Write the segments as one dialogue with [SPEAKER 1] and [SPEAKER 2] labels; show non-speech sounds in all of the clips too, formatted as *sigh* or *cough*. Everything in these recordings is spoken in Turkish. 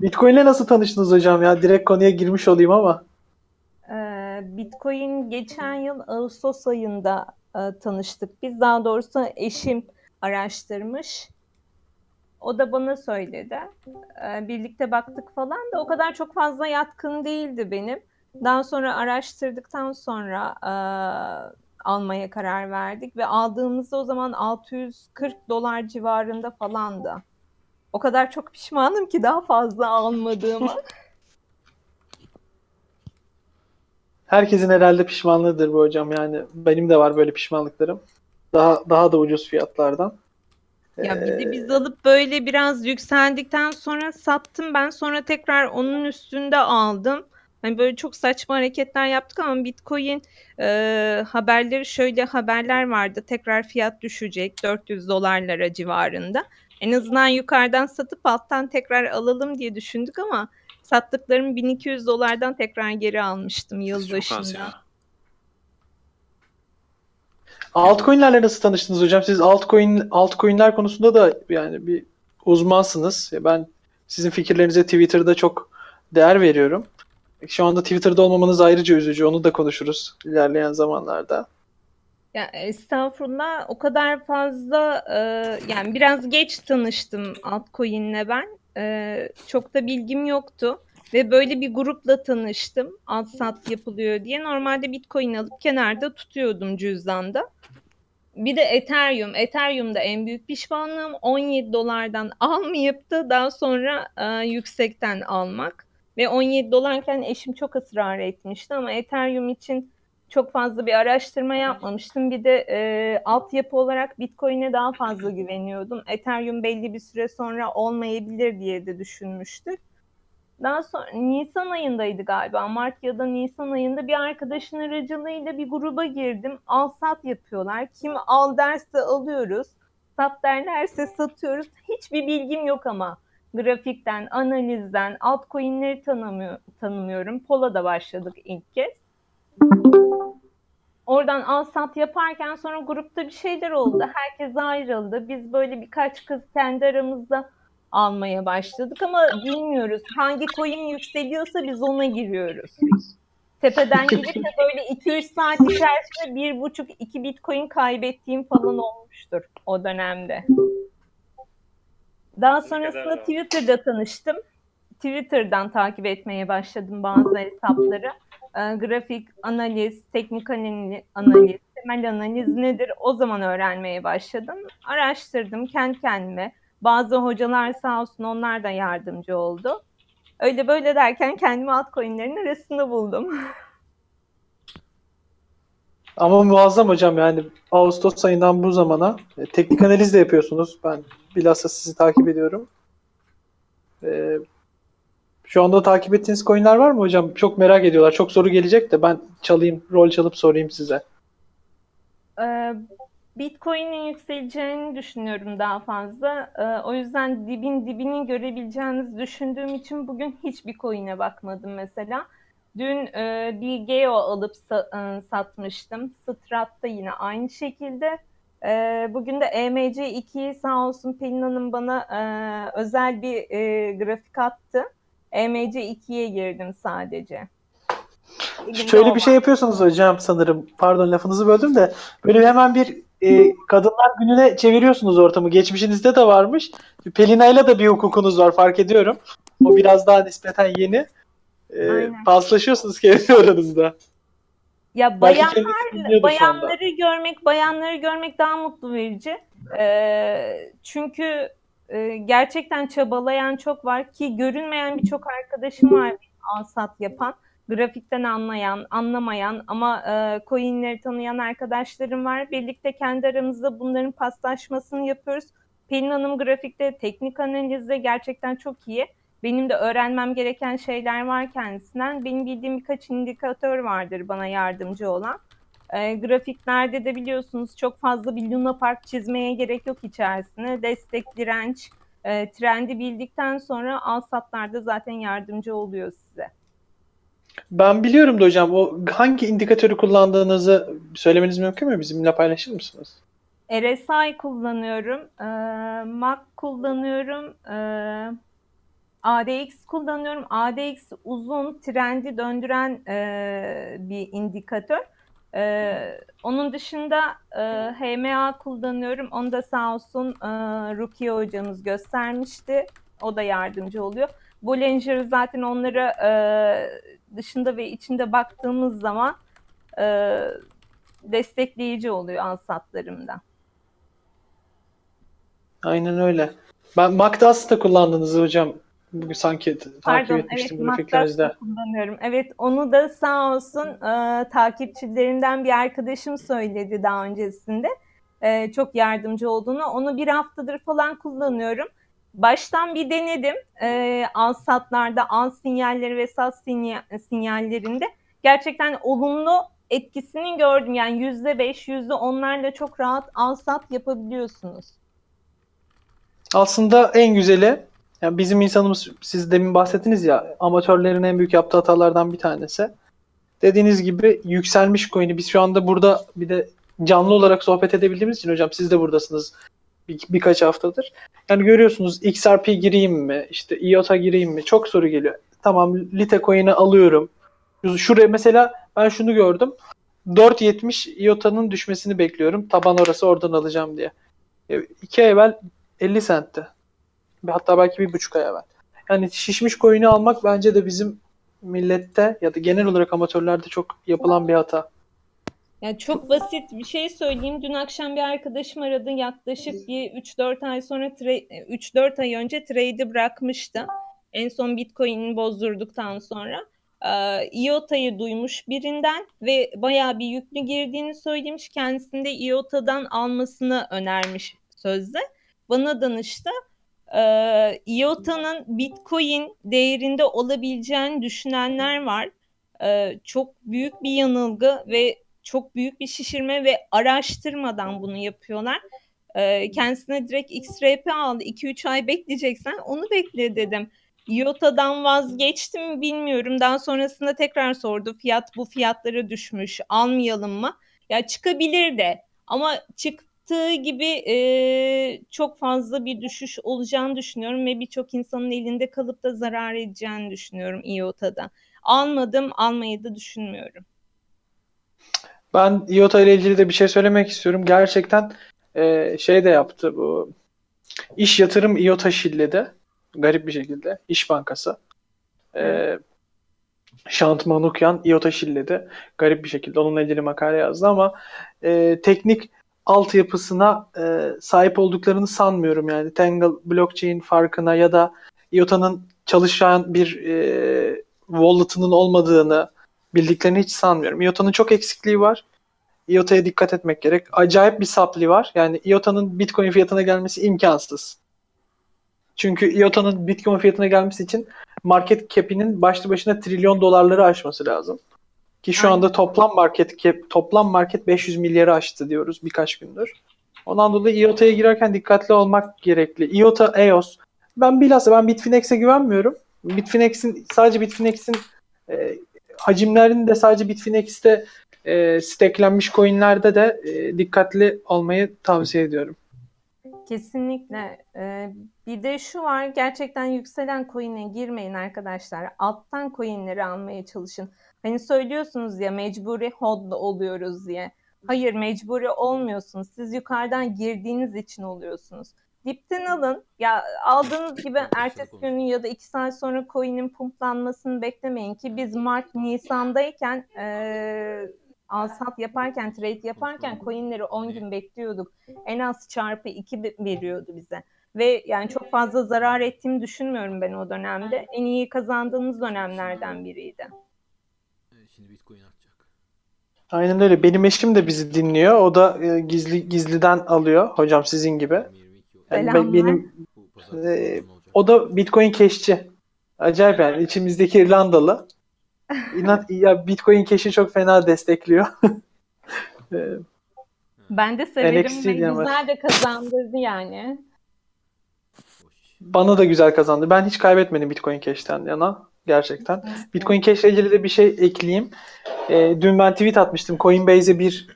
[SPEAKER 1] Bitcoin'le nasıl tanıştınız hocam ya? Direkt konuya girmiş olayım ama.
[SPEAKER 2] Ee, Bitcoin geçen yıl Ağustos ayında e, tanıştık. Biz daha doğrusu eşim araştırmış. O da bana söyledi. Ee, birlikte baktık falan da o kadar çok fazla yatkın değildi benim. Daha sonra araştırdıktan sonra e, almaya karar verdik ve aldığımızda o zaman 640 dolar civarında falandı. O kadar çok pişmanım ki daha fazla almadığıma.
[SPEAKER 1] Herkesin herhalde pişmanlığıdır bu hocam. Yani benim de var böyle pişmanlıklarım. Daha daha da ucuz fiyatlardan.
[SPEAKER 2] Ya bir de
[SPEAKER 1] Ee,
[SPEAKER 2] biz alıp böyle biraz yükseldikten sonra sattım ben sonra tekrar onun üstünde aldım. Hani böyle çok saçma hareketler yaptık ama Bitcoin e, haberleri şöyle haberler vardı. Tekrar fiyat düşecek 400 dolarlara civarında. En azından yukarıdan satıp alttan tekrar alalım diye düşündük ama sattıklarım 1200 dolardan tekrar geri almıştım yıl
[SPEAKER 3] Çok az
[SPEAKER 2] başında.
[SPEAKER 3] ya.
[SPEAKER 1] Altcoin'lerle nasıl tanıştınız hocam? Siz altcoin altcoin'ler konusunda da yani bir uzmansınız. Ya Ben sizin fikirlerinize Twitter'da çok değer veriyorum. Şu anda Twitter'da olmamanız ayrıca üzücü. Onu da konuşuruz ilerleyen zamanlarda.
[SPEAKER 2] Ya estağfurullah o kadar fazla e, yani biraz geç tanıştım altcoin'le ben. E, çok da bilgim yoktu ve böyle bir grupla tanıştım. Alt sat yapılıyor diye. Normalde Bitcoin alıp kenarda tutuyordum cüzdanda. Bir de Ethereum. Ethereum'da en büyük pişmanlığım 17 dolardan almayıp da daha sonra e, yüksekten almak. Ve 17 dolarken eşim çok ısrar etmişti ama Ethereum için çok fazla bir araştırma yapmamıştım. Bir de e, altyapı olarak Bitcoin'e daha fazla güveniyordum. Ethereum belli bir süre sonra olmayabilir diye de düşünmüştük. Daha sonra Nisan ayındaydı galiba. Mart ya da Nisan ayında bir arkadaşın aracılığıyla bir gruba girdim. Al sat yapıyorlar. Kim al derse alıyoruz. Sat derlerse satıyoruz. Hiçbir bilgim yok ama. Grafikten, analizden, altcoin'leri tanımıyor, tanımıyorum. Pola'da başladık ilk kez. Oradan al sat yaparken sonra grupta bir şeyler oldu. Herkes ayrıldı. Biz böyle birkaç kız kendi aramızda almaya başladık ama bilmiyoruz. Hangi coin yükseliyorsa biz ona giriyoruz. Tepeden gidip de böyle 2-3 saat içerisinde 1,5-2 bitcoin kaybettiğim falan olmuştur o dönemde. Daha sonrasında Twitter'da tanıştım. Twitter'dan takip etmeye başladım bazı hesapları. E, grafik, analiz, teknik analiz, temel analiz nedir o zaman öğrenmeye başladım. Araştırdım kendi kendime. Bazı hocalar sağ olsun onlar da yardımcı oldu. Öyle böyle derken kendimi altcoin'lerin arasında buldum. *laughs*
[SPEAKER 1] Ama muazzam hocam yani Ağustos ayından bu zamana e, teknik analiz de yapıyorsunuz. Ben bilhassa sizi takip ediyorum. E, şu anda takip ettiğiniz coinler var mı hocam? Çok merak ediyorlar. Çok soru gelecek de ben çalayım, rol çalıp sorayım size.
[SPEAKER 2] Ee, Bitcoin'in yükseleceğini düşünüyorum daha fazla. Ee, o yüzden dibin dibini görebileceğinizi düşündüğüm için bugün hiçbir coin'e bakmadım mesela. Dün e, bir Geo alıp sa- e, satmıştım. Strat'ta yine aynı şekilde. E, bugün de EMC2'yi sağ olsun Pelin Hanım bana e, özel bir e, grafik attı. EMC2'ye girdim sadece. Elimde
[SPEAKER 1] Şöyle
[SPEAKER 2] olan.
[SPEAKER 1] bir şey yapıyorsunuz hocam sanırım. Pardon lafınızı böldüm de böyle hemen bir e, kadınlar gününe çeviriyorsunuz ortamı. Geçmişinizde de varmış. Pelina'yla da bir hukukunuz var fark ediyorum. O biraz daha nispeten yeni. E,
[SPEAKER 2] Aynen.
[SPEAKER 1] paslaşıyorsunuz kendi *laughs* aranızda.
[SPEAKER 2] Ya
[SPEAKER 1] Belki
[SPEAKER 2] bayan
[SPEAKER 1] kendisi dinliyordur şu anda.
[SPEAKER 2] bayanları görmek, bayanları görmek daha mutlu verici. Ee, çünkü e, gerçekten çabalayan çok var ki görünmeyen birçok arkadaşım var alsat yapan. Grafikten anlayan, anlamayan ama e, coinleri tanıyan arkadaşlarım var. Birlikte kendi aramızda bunların paslaşmasını yapıyoruz. Pelin Hanım grafikte, teknik analizde gerçekten çok iyi. Benim de öğrenmem gereken şeyler var kendisinden. Benim bildiğim birkaç indikatör vardır bana yardımcı olan. E, grafiklerde de biliyorsunuz çok fazla bir Luna Park çizmeye gerek yok içerisine. Destek, direnç, e, trendi bildikten sonra al satlarda zaten yardımcı oluyor size.
[SPEAKER 1] Ben biliyorum da hocam o hangi indikatörü kullandığınızı söylemeniz mümkün mü? Bizimle paylaşır mısınız?
[SPEAKER 2] RSI kullanıyorum, e, MAC kullanıyorum, e, ADX kullanıyorum. ADX uzun, trendi döndüren e, bir indikatör. E, onun dışında e, HMA kullanıyorum. Onu da sağ olsun e, Rukiye hocamız göstermişti. O da yardımcı oluyor. Bollinger zaten onlara e, dışında ve içinde baktığımız zaman e, destekleyici oluyor alsatlarımda.
[SPEAKER 1] Aynen öyle. Ben Magdas da kullandınız hocam. Bugün sanki takip
[SPEAKER 2] Pardon,
[SPEAKER 1] etmiştim
[SPEAKER 2] evet,
[SPEAKER 1] grafiklerinizde.
[SPEAKER 2] Magdas'ı kullanıyorum. Evet, onu da sağ olsun e, takipçilerinden bir arkadaşım söyledi daha öncesinde. E, çok yardımcı olduğunu. Onu bir haftadır falan kullanıyorum. Baştan bir denedim. E, al satlarda, al sinyalleri ve sat sinya- sinyallerinde. Gerçekten olumlu etkisini gördüm. Yani yüzde beş, yüzde onlarla çok rahat al sat yapabiliyorsunuz.
[SPEAKER 1] Aslında en güzeli yani bizim insanımız siz demin bahsettiniz ya amatörlerin en büyük yaptığı hatalardan bir tanesi. Dediğiniz gibi yükselmiş coin'i biz şu anda burada bir de canlı olarak sohbet edebildiğimiz için hocam siz de buradasınız bir, birkaç haftadır. Yani görüyorsunuz XRP gireyim mi? işte IOTA gireyim mi? Çok soru geliyor. Tamam Lite coin'i alıyorum. Şuraya mesela ben şunu gördüm. 4.70 IOTA'nın düşmesini bekliyorum. Taban orası oradan alacağım diye. E, iki ay evvel 50 centti. Hatta belki bir buçuk ay evvel. Yani şişmiş coin'i almak bence de bizim millette ya da genel olarak amatörlerde çok yapılan bir hata.
[SPEAKER 2] Yani çok basit bir şey söyleyeyim. Dün akşam bir arkadaşım aradı. Yaklaşık bir 3-4 ay sonra 3-4 ay önce trade'i bırakmıştı. En son Bitcoin'i bozdurduktan sonra. Ee, IOTA'yı duymuş birinden ve bayağı bir yüklü girdiğini söylemiş. Kendisinde IOTA'dan almasını önermiş sözde. Bana danıştı. Ee, IOTA'nın Bitcoin değerinde olabileceğini düşünenler var. Ee, çok büyük bir yanılgı ve çok büyük bir şişirme ve araştırmadan bunu yapıyorlar. Ee, kendisine direkt XRP aldı. 2-3 ay bekleyeceksen onu bekle dedim. IOTA'dan vazgeçtim bilmiyorum. Daha sonrasında tekrar sordu. Fiyat bu fiyatlara düşmüş. Almayalım mı? Ya çıkabilir de. Ama çıktığı gibi e, çok fazla bir düşüş olacağını düşünüyorum ve birçok insanın elinde kalıp da zarar edeceğini düşünüyorum IOTA'da. Almadım, almayı da düşünmüyorum.
[SPEAKER 1] Ben IOTA ile ilgili de bir şey söylemek istiyorum. Gerçekten e, şey de yaptı bu iş yatırım IOTA şilledi. Garip bir şekilde. İş Bankası. E, Şant Manukyan IOTA şilledi. Garip bir şekilde onunla ilgili makale yazdı ama e, teknik altyapısına e, sahip olduklarını sanmıyorum yani. Tangle blockchain farkına ya da IOTA'nın çalışan bir e, wallet'ının olmadığını bildiklerini hiç sanmıyorum. IOTA'nın çok eksikliği var. IOTA'ya dikkat etmek gerek. Acayip bir sapli var. Yani IOTA'nın Bitcoin fiyatına gelmesi imkansız. Çünkü IOTA'nın Bitcoin fiyatına gelmesi için market cap'inin başlı başına trilyon dolarları aşması lazım. Ki şu Aynen. anda toplam market cap, toplam market 500 milyarı aştı diyoruz birkaç gündür. Ondan dolayı IOTA'ya girerken dikkatli olmak gerekli. IOTA, EOS. Ben bilhassa ben Bitfinex'e güvenmiyorum. Bitfinex'in sadece Bitfinex'in e, hacimlerini de sadece Bitfinex'te e, steklenmiş coinlerde de e, dikkatli olmayı tavsiye ediyorum.
[SPEAKER 2] Kesinlikle. Ee, bir de şu var gerçekten yükselen coin'e girmeyin arkadaşlar. Alttan coin'leri almaya çalışın. Hani söylüyorsunuz ya mecburi hold oluyoruz diye. Hayır mecburi olmuyorsunuz. Siz yukarıdan girdiğiniz için oluyorsunuz. Dipten alın. Ya aldığınız gibi ertesi günü ya da iki saat sonra coin'in pumplanmasını beklemeyin ki biz Mart Nisan'dayken e, al sat yaparken, trade yaparken coinleri 10 gün bekliyorduk. En az çarpı 2 veriyordu bize. Ve yani çok fazla zarar ettiğimi düşünmüyorum ben o dönemde. En iyi kazandığımız dönemlerden biriydi.
[SPEAKER 3] Şimdi Bitcoin artacak.
[SPEAKER 1] Aynen öyle. Benim eşim de bizi dinliyor. O da e, gizli gizliden alıyor hocam sizin gibi. Yani ben, benim e, o da Bitcoin keşçi. Acayip yani içimizdeki İrlandalı. İnat ya Bitcoin keşi çok fena destekliyor. *laughs*
[SPEAKER 2] Ee, ben de severim NXT ve güzel de kazandırdı yani.
[SPEAKER 1] Bana da güzel kazandı. Ben hiç kaybetmedim Bitcoin Cash'ten yana. Gerçekten. Bitcoin Cash ile ilgili de bir şey ekleyeyim. E, dün ben tweet atmıştım. Coinbase'e bir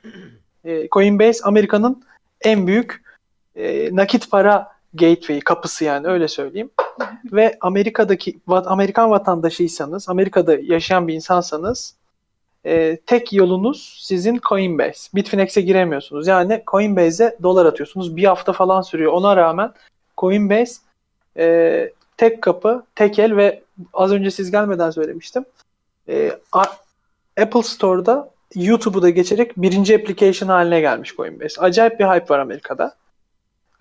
[SPEAKER 1] e, Coinbase Amerika'nın en büyük e, nakit para gateway kapısı yani öyle söyleyeyim. ve Amerika'daki Amerikan vatandaşıysanız, Amerika'da yaşayan bir insansanız e, tek yolunuz sizin Coinbase. Bitfinex'e giremiyorsunuz. Yani Coinbase'e dolar atıyorsunuz. Bir hafta falan sürüyor. Ona rağmen Coinbase e, tek kapı, tek el ve az önce siz gelmeden söylemiştim. E, A- Apple Store'da YouTube'u da geçerek birinci application haline gelmiş Coinbase. Acayip bir hype var Amerika'da.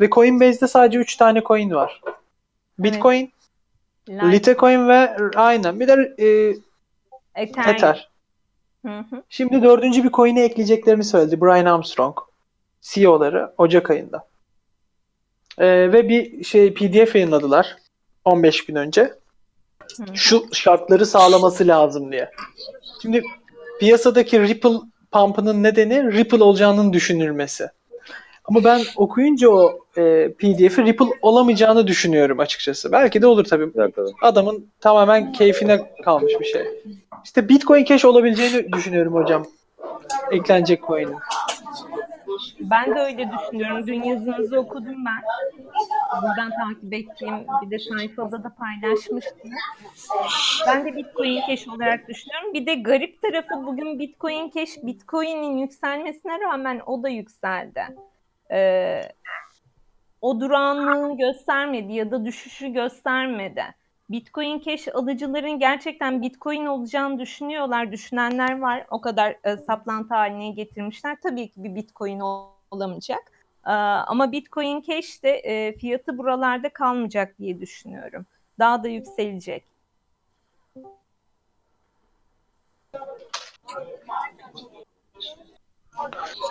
[SPEAKER 1] Ve Coinbase'de sadece 3 tane coin var. Bitcoin,
[SPEAKER 2] Lite-
[SPEAKER 1] Litecoin ve aynen bir de e. Ether.
[SPEAKER 2] Hı hı.
[SPEAKER 1] Şimdi dördüncü bir coin'i ekleyeceklerini söyledi Brian Armstrong. CEO'ları Ocak ayında. Ee, ve bir şey PDF yayınladılar 15 gün önce.
[SPEAKER 2] Hı.
[SPEAKER 1] Şu şartları sağlaması lazım diye. Şimdi piyasadaki Ripple pump'ının nedeni Ripple olacağının düşünülmesi. Ama ben okuyunca o e, PDF'i Ripple olamayacağını düşünüyorum açıkçası. Belki de olur tabii.
[SPEAKER 4] Bir dakika.
[SPEAKER 1] Adamın tamamen keyfine kalmış bir şey. İşte Bitcoin Cash olabileceğini düşünüyorum hocam. Eklenecek coin'in.
[SPEAKER 2] Ben de öyle düşünüyorum. Dün yazınızı okudum ben. Buradan takip ettiğim bir de sayfada da paylaşmıştım. Ben de Bitcoin Cash olarak düşünüyorum. Bir de garip tarafı bugün Bitcoin Cash Bitcoin'in yükselmesine rağmen o da yükseldi. Ee, o durağanlığı göstermedi ya da düşüşü göstermedi. Bitcoin Cash alıcıların gerçekten Bitcoin olacağını düşünüyorlar. Düşünenler var. O kadar e, saplantı haline getirmişler. Tabii ki bir Bitcoin ol- olamayacak. Ee, ama Bitcoin Cash de e, fiyatı buralarda kalmayacak diye düşünüyorum. Daha da yükselecek.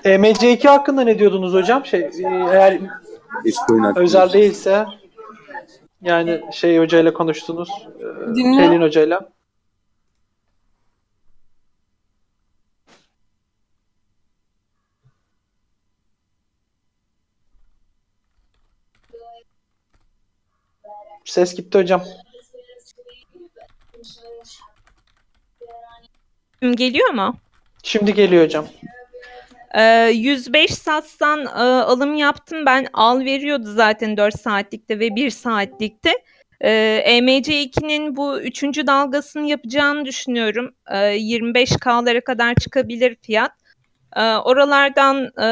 [SPEAKER 1] E, MC2 hakkında ne diyordunuz hocam? Şey, e, eğer özel değilse yani şey hocayla konuştunuz. E,
[SPEAKER 5] Dinliyorum.
[SPEAKER 1] Pelin hocayla. Ses gitti hocam.
[SPEAKER 2] Geliyor mu?
[SPEAKER 1] Şimdi geliyor hocam.
[SPEAKER 2] Ee, 105 satsan e, alım yaptım ben. Al veriyordu zaten 4 saatlikte ve 1 saatlikte. Ee, EMC2'nin bu üçüncü dalgasını yapacağını düşünüyorum. Ee, 25K'lara kadar çıkabilir fiyat. Ee, oralardan e,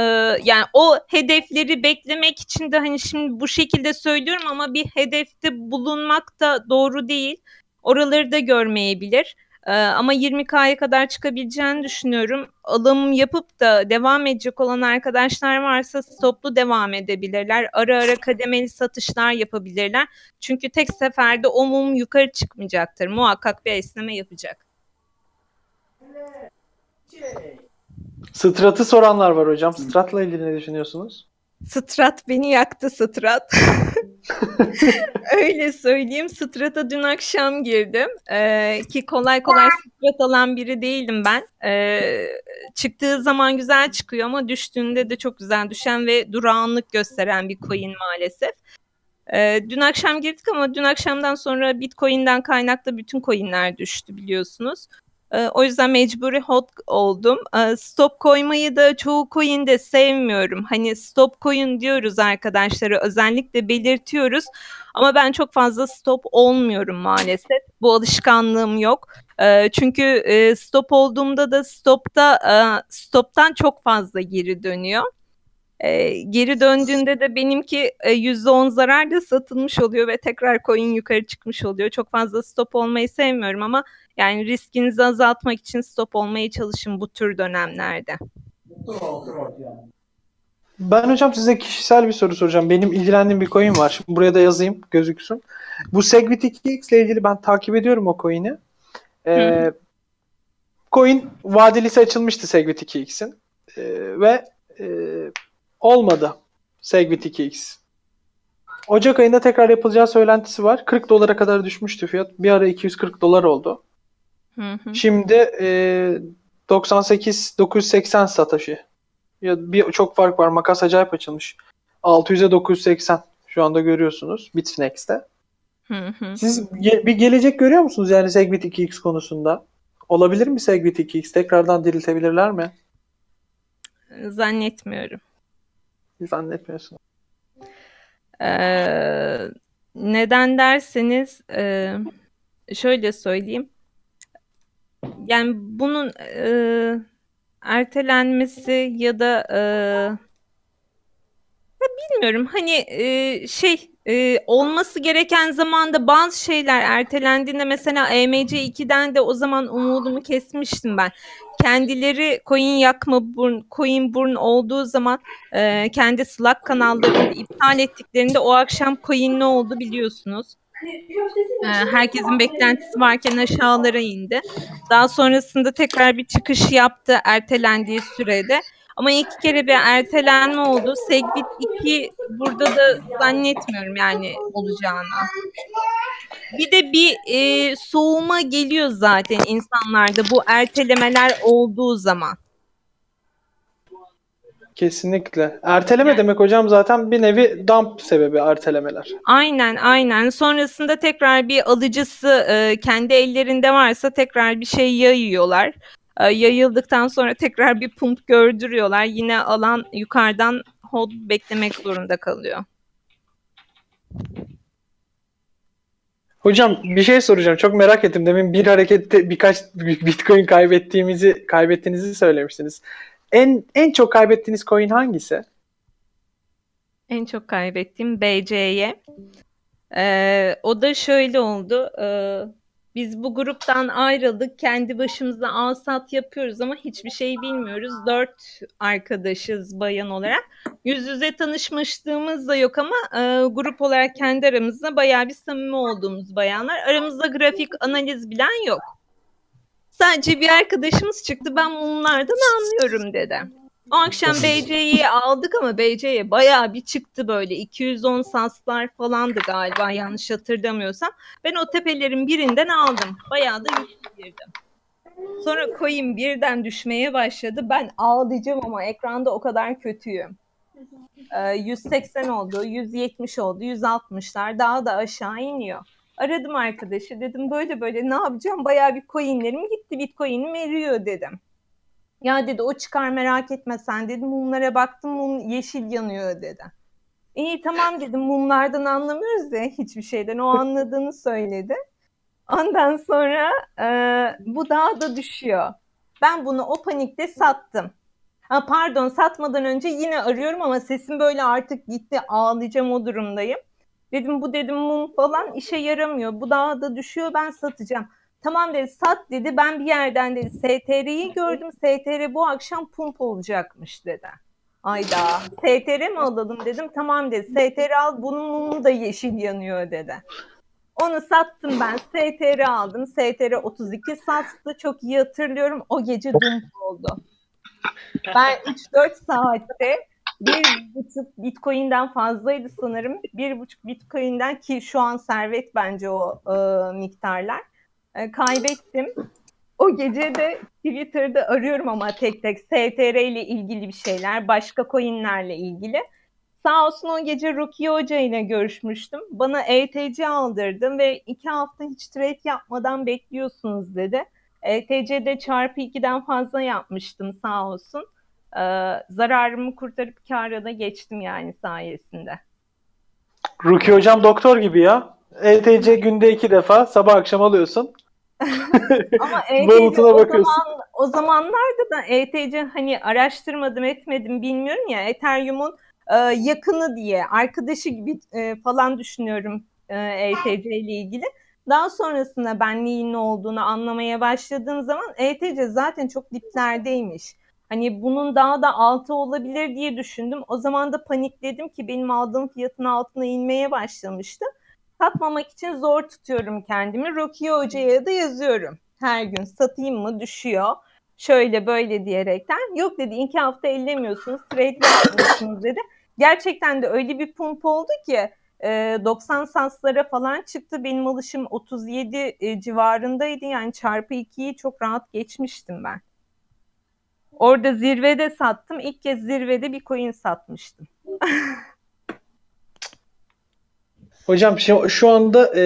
[SPEAKER 2] yani o hedefleri beklemek için de hani şimdi bu şekilde söylüyorum ama bir hedefte bulunmak da doğru değil. Oraları da görmeyebilir. Ee, ama 20K'ya kadar çıkabileceğini düşünüyorum. Alım yapıp da devam edecek olan arkadaşlar varsa stoplu devam edebilirler. Ara ara kademeli satışlar yapabilirler. Çünkü tek seferde o mum yukarı çıkmayacaktır. Muhakkak bir esneme yapacak.
[SPEAKER 1] Strat'ı soranlar var hocam. Strat'la ilgili ne düşünüyorsunuz?
[SPEAKER 2] Strat beni yaktı Strat. *laughs* Öyle söyleyeyim. Strat'a dün akşam girdim. Ee, ki kolay kolay Strat alan biri değilim ben. Ee, çıktığı zaman güzel çıkıyor ama düştüğünde de çok güzel düşen ve durağanlık gösteren bir coin maalesef. Ee, dün akşam girdik ama dün akşamdan sonra Bitcoin'den kaynaklı bütün coinler düştü biliyorsunuz. Ee, o yüzden mecburi hot oldum. Ee, stop koymayı da çoğu coin'de sevmiyorum. Hani stop koyun diyoruz arkadaşlara özellikle belirtiyoruz. Ama ben çok fazla stop olmuyorum maalesef. Bu alışkanlığım yok. Ee, çünkü e, stop olduğumda da stopta e, stoptan çok fazla geri dönüyor. Ee, geri döndüğünde de benimki e, %10 zararla satılmış oluyor ve tekrar coin yukarı çıkmış oluyor. Çok fazla stop olmayı sevmiyorum ama yani riskinizi azaltmak için stop olmaya çalışın bu tür dönemlerde.
[SPEAKER 1] Ben hocam size kişisel bir soru soracağım. Benim ilgilendiğim bir coin var. Şimdi buraya da yazayım gözüksün. Bu Segwit 2x ile ilgili ben takip ediyorum o coin'i. Ee, coin vadelisi açılmıştı Segwit 2x'in. Ee, ve e, olmadı Segwit 2x. Ocak ayında tekrar yapılacağı söylentisi var. 40 dolara kadar düşmüştü fiyat. Bir ara 240 dolar oldu.
[SPEAKER 2] Hı hı.
[SPEAKER 1] Şimdi e, 98 980 Satoshi. Ya bir çok fark var. Makas acayip açılmış. 600'e 980 şu anda görüyorsunuz Bitfinex'te.
[SPEAKER 2] Hı hı.
[SPEAKER 1] Siz ge- bir gelecek görüyor musunuz yani Segwit 2x konusunda? Olabilir mi Segwit 2x? Tekrardan diriltebilirler mi?
[SPEAKER 2] Zannetmiyorum.
[SPEAKER 1] Zannetmiyorsun.
[SPEAKER 2] Ee, neden derseniz e, şöyle söyleyeyim. Yani bunun e, ertelenmesi ya da e, ya bilmiyorum hani e, şey e, olması gereken zamanda bazı şeyler ertelendiğinde mesela EMC 2'den de o zaman umudumu kesmiştim ben. Kendileri coin yakma burn, coin burn olduğu zaman e, kendi Slack kanallarını iptal ettiklerinde o akşam coin ne oldu biliyorsunuz. E, herkesin beklentisi varken aşağılara indi. Daha sonrasında tekrar bir çıkış yaptı ertelendiği sürede. Ama iki kere bir ertelenme oldu. Segwit 2 burada da zannetmiyorum yani olacağını. Bir de bir e, soğuma geliyor zaten insanlarda bu ertelemeler olduğu zaman.
[SPEAKER 1] Kesinlikle. Erteleme demek hocam zaten bir nevi dump sebebi ertelemeler.
[SPEAKER 2] Aynen aynen. Sonrasında tekrar bir alıcısı e, kendi ellerinde varsa tekrar bir şey yayıyorlar. E, yayıldıktan sonra tekrar bir pump gördürüyorlar. Yine alan yukarıdan hold beklemek zorunda kalıyor.
[SPEAKER 1] Hocam bir şey soracağım. Çok merak ettim. Demin bir harekette birkaç *laughs* Bitcoin kaybettiğimizi kaybettiğinizi söylemiştiniz. En en çok kaybettiğiniz coin hangisi?
[SPEAKER 2] En çok kaybettiğim BC'ye. Ee, o da şöyle oldu. Ee, biz bu gruptan ayrıldık. Kendi başımıza alsat yapıyoruz ama hiçbir şey bilmiyoruz. Dört arkadaşız bayan olarak. Yüz yüze tanışmışlığımız da yok ama e, grup olarak kendi aramızda bayağı bir samimi olduğumuz bayanlar. Aramızda grafik analiz bilen yok. Sadece bir arkadaşımız çıktı. Ben bunlardan anlıyorum dedi. O akşam BC'yi aldık ama BC'ye bayağı bir çıktı böyle. 210 sanslar falandı galiba yanlış hatırlamıyorsam. Ben o tepelerin birinden aldım. Bayağı da yüksek girdim. Sonra coin birden düşmeye başladı. Ben ağlayacağım ama ekranda o kadar kötüyüm. Ee, 180 oldu, 170 oldu, 160'lar daha da aşağı iniyor. Aradım arkadaşı dedim böyle böyle ne yapacağım? Bayağı bir coinlerim gitti, bitcoin'im eriyor dedim. Ya dedi o çıkar merak etme sen dedim. Mumlara baktım mum yeşil yanıyor dedi. İyi tamam dedim mumlardan anlamıyoruz ya hiçbir şeyden. O anladığını söyledi. Ondan sonra e, bu daha da düşüyor. Ben bunu o panikte sattım. Ha, pardon satmadan önce yine arıyorum ama sesim böyle artık gitti ağlayacağım o durumdayım. Dedim bu dedim mum falan işe yaramıyor. Bu daha da düşüyor ben satacağım. Tamam dedi sat dedi. Ben bir yerden dedi STR'yi gördüm. STR bu akşam pump olacakmış dedi. Ayda STR mi alalım dedim. Tamam dedi. STR al bunun mumu da yeşil yanıyor dedi. Onu sattım ben. STR aldım. STR 32 sattı. Çok iyi hatırlıyorum. O gece dump oldu. Ben 3-4 saatte bir buçuk bitcoin'den fazlaydı sanırım. Bir buçuk bitcoin'den ki şu an servet bence o e, miktarlar. E, kaybettim. O gece de Twitter'da arıyorum ama tek tek STR ile ilgili bir şeyler, başka coinlerle ilgili. Sağ olsun o gece Rukiye Hoca ile görüşmüştüm. Bana ETC aldırdım ve iki hafta hiç trade yapmadan bekliyorsunuz dedi. ETC'de çarpı 2'den fazla yapmıştım sağ olsun. Ee, zararımı kurtarıp kâra da geçtim yani sayesinde.
[SPEAKER 1] Ruki hocam doktor gibi ya. ETC günde iki defa sabah akşam alıyorsun. *laughs*
[SPEAKER 2] Ama ETC o,
[SPEAKER 1] bakıyorsun.
[SPEAKER 2] zaman, o zamanlarda da ETC hani araştırmadım etmedim bilmiyorum ya Ethereum'un e, yakını diye arkadaşı gibi e, falan düşünüyorum e, ETC ile ilgili. Daha sonrasında ben neyin ne olduğunu anlamaya başladığım zaman ETC zaten çok diplerdeymiş. Hani bunun daha da altı olabilir diye düşündüm. O zaman da panikledim ki benim aldığım fiyatın altına inmeye başlamıştı. Satmamak için zor tutuyorum kendimi. Rukiye Hoca'ya da yazıyorum. Her gün satayım mı düşüyor. Şöyle böyle diyerekten. Yok dedi iki hafta ellemiyorsunuz. Trade yapmıyorsunuz dedi. Gerçekten de öyle bir pump oldu ki e, 90 sanslara falan çıktı. Benim alışım 37 e, civarındaydı. Yani çarpı 2'yi çok rahat geçmiştim ben. Orada zirvede sattım. İlk kez zirvede bir coin satmıştım. *laughs*
[SPEAKER 1] Hocam şu, şu anda e,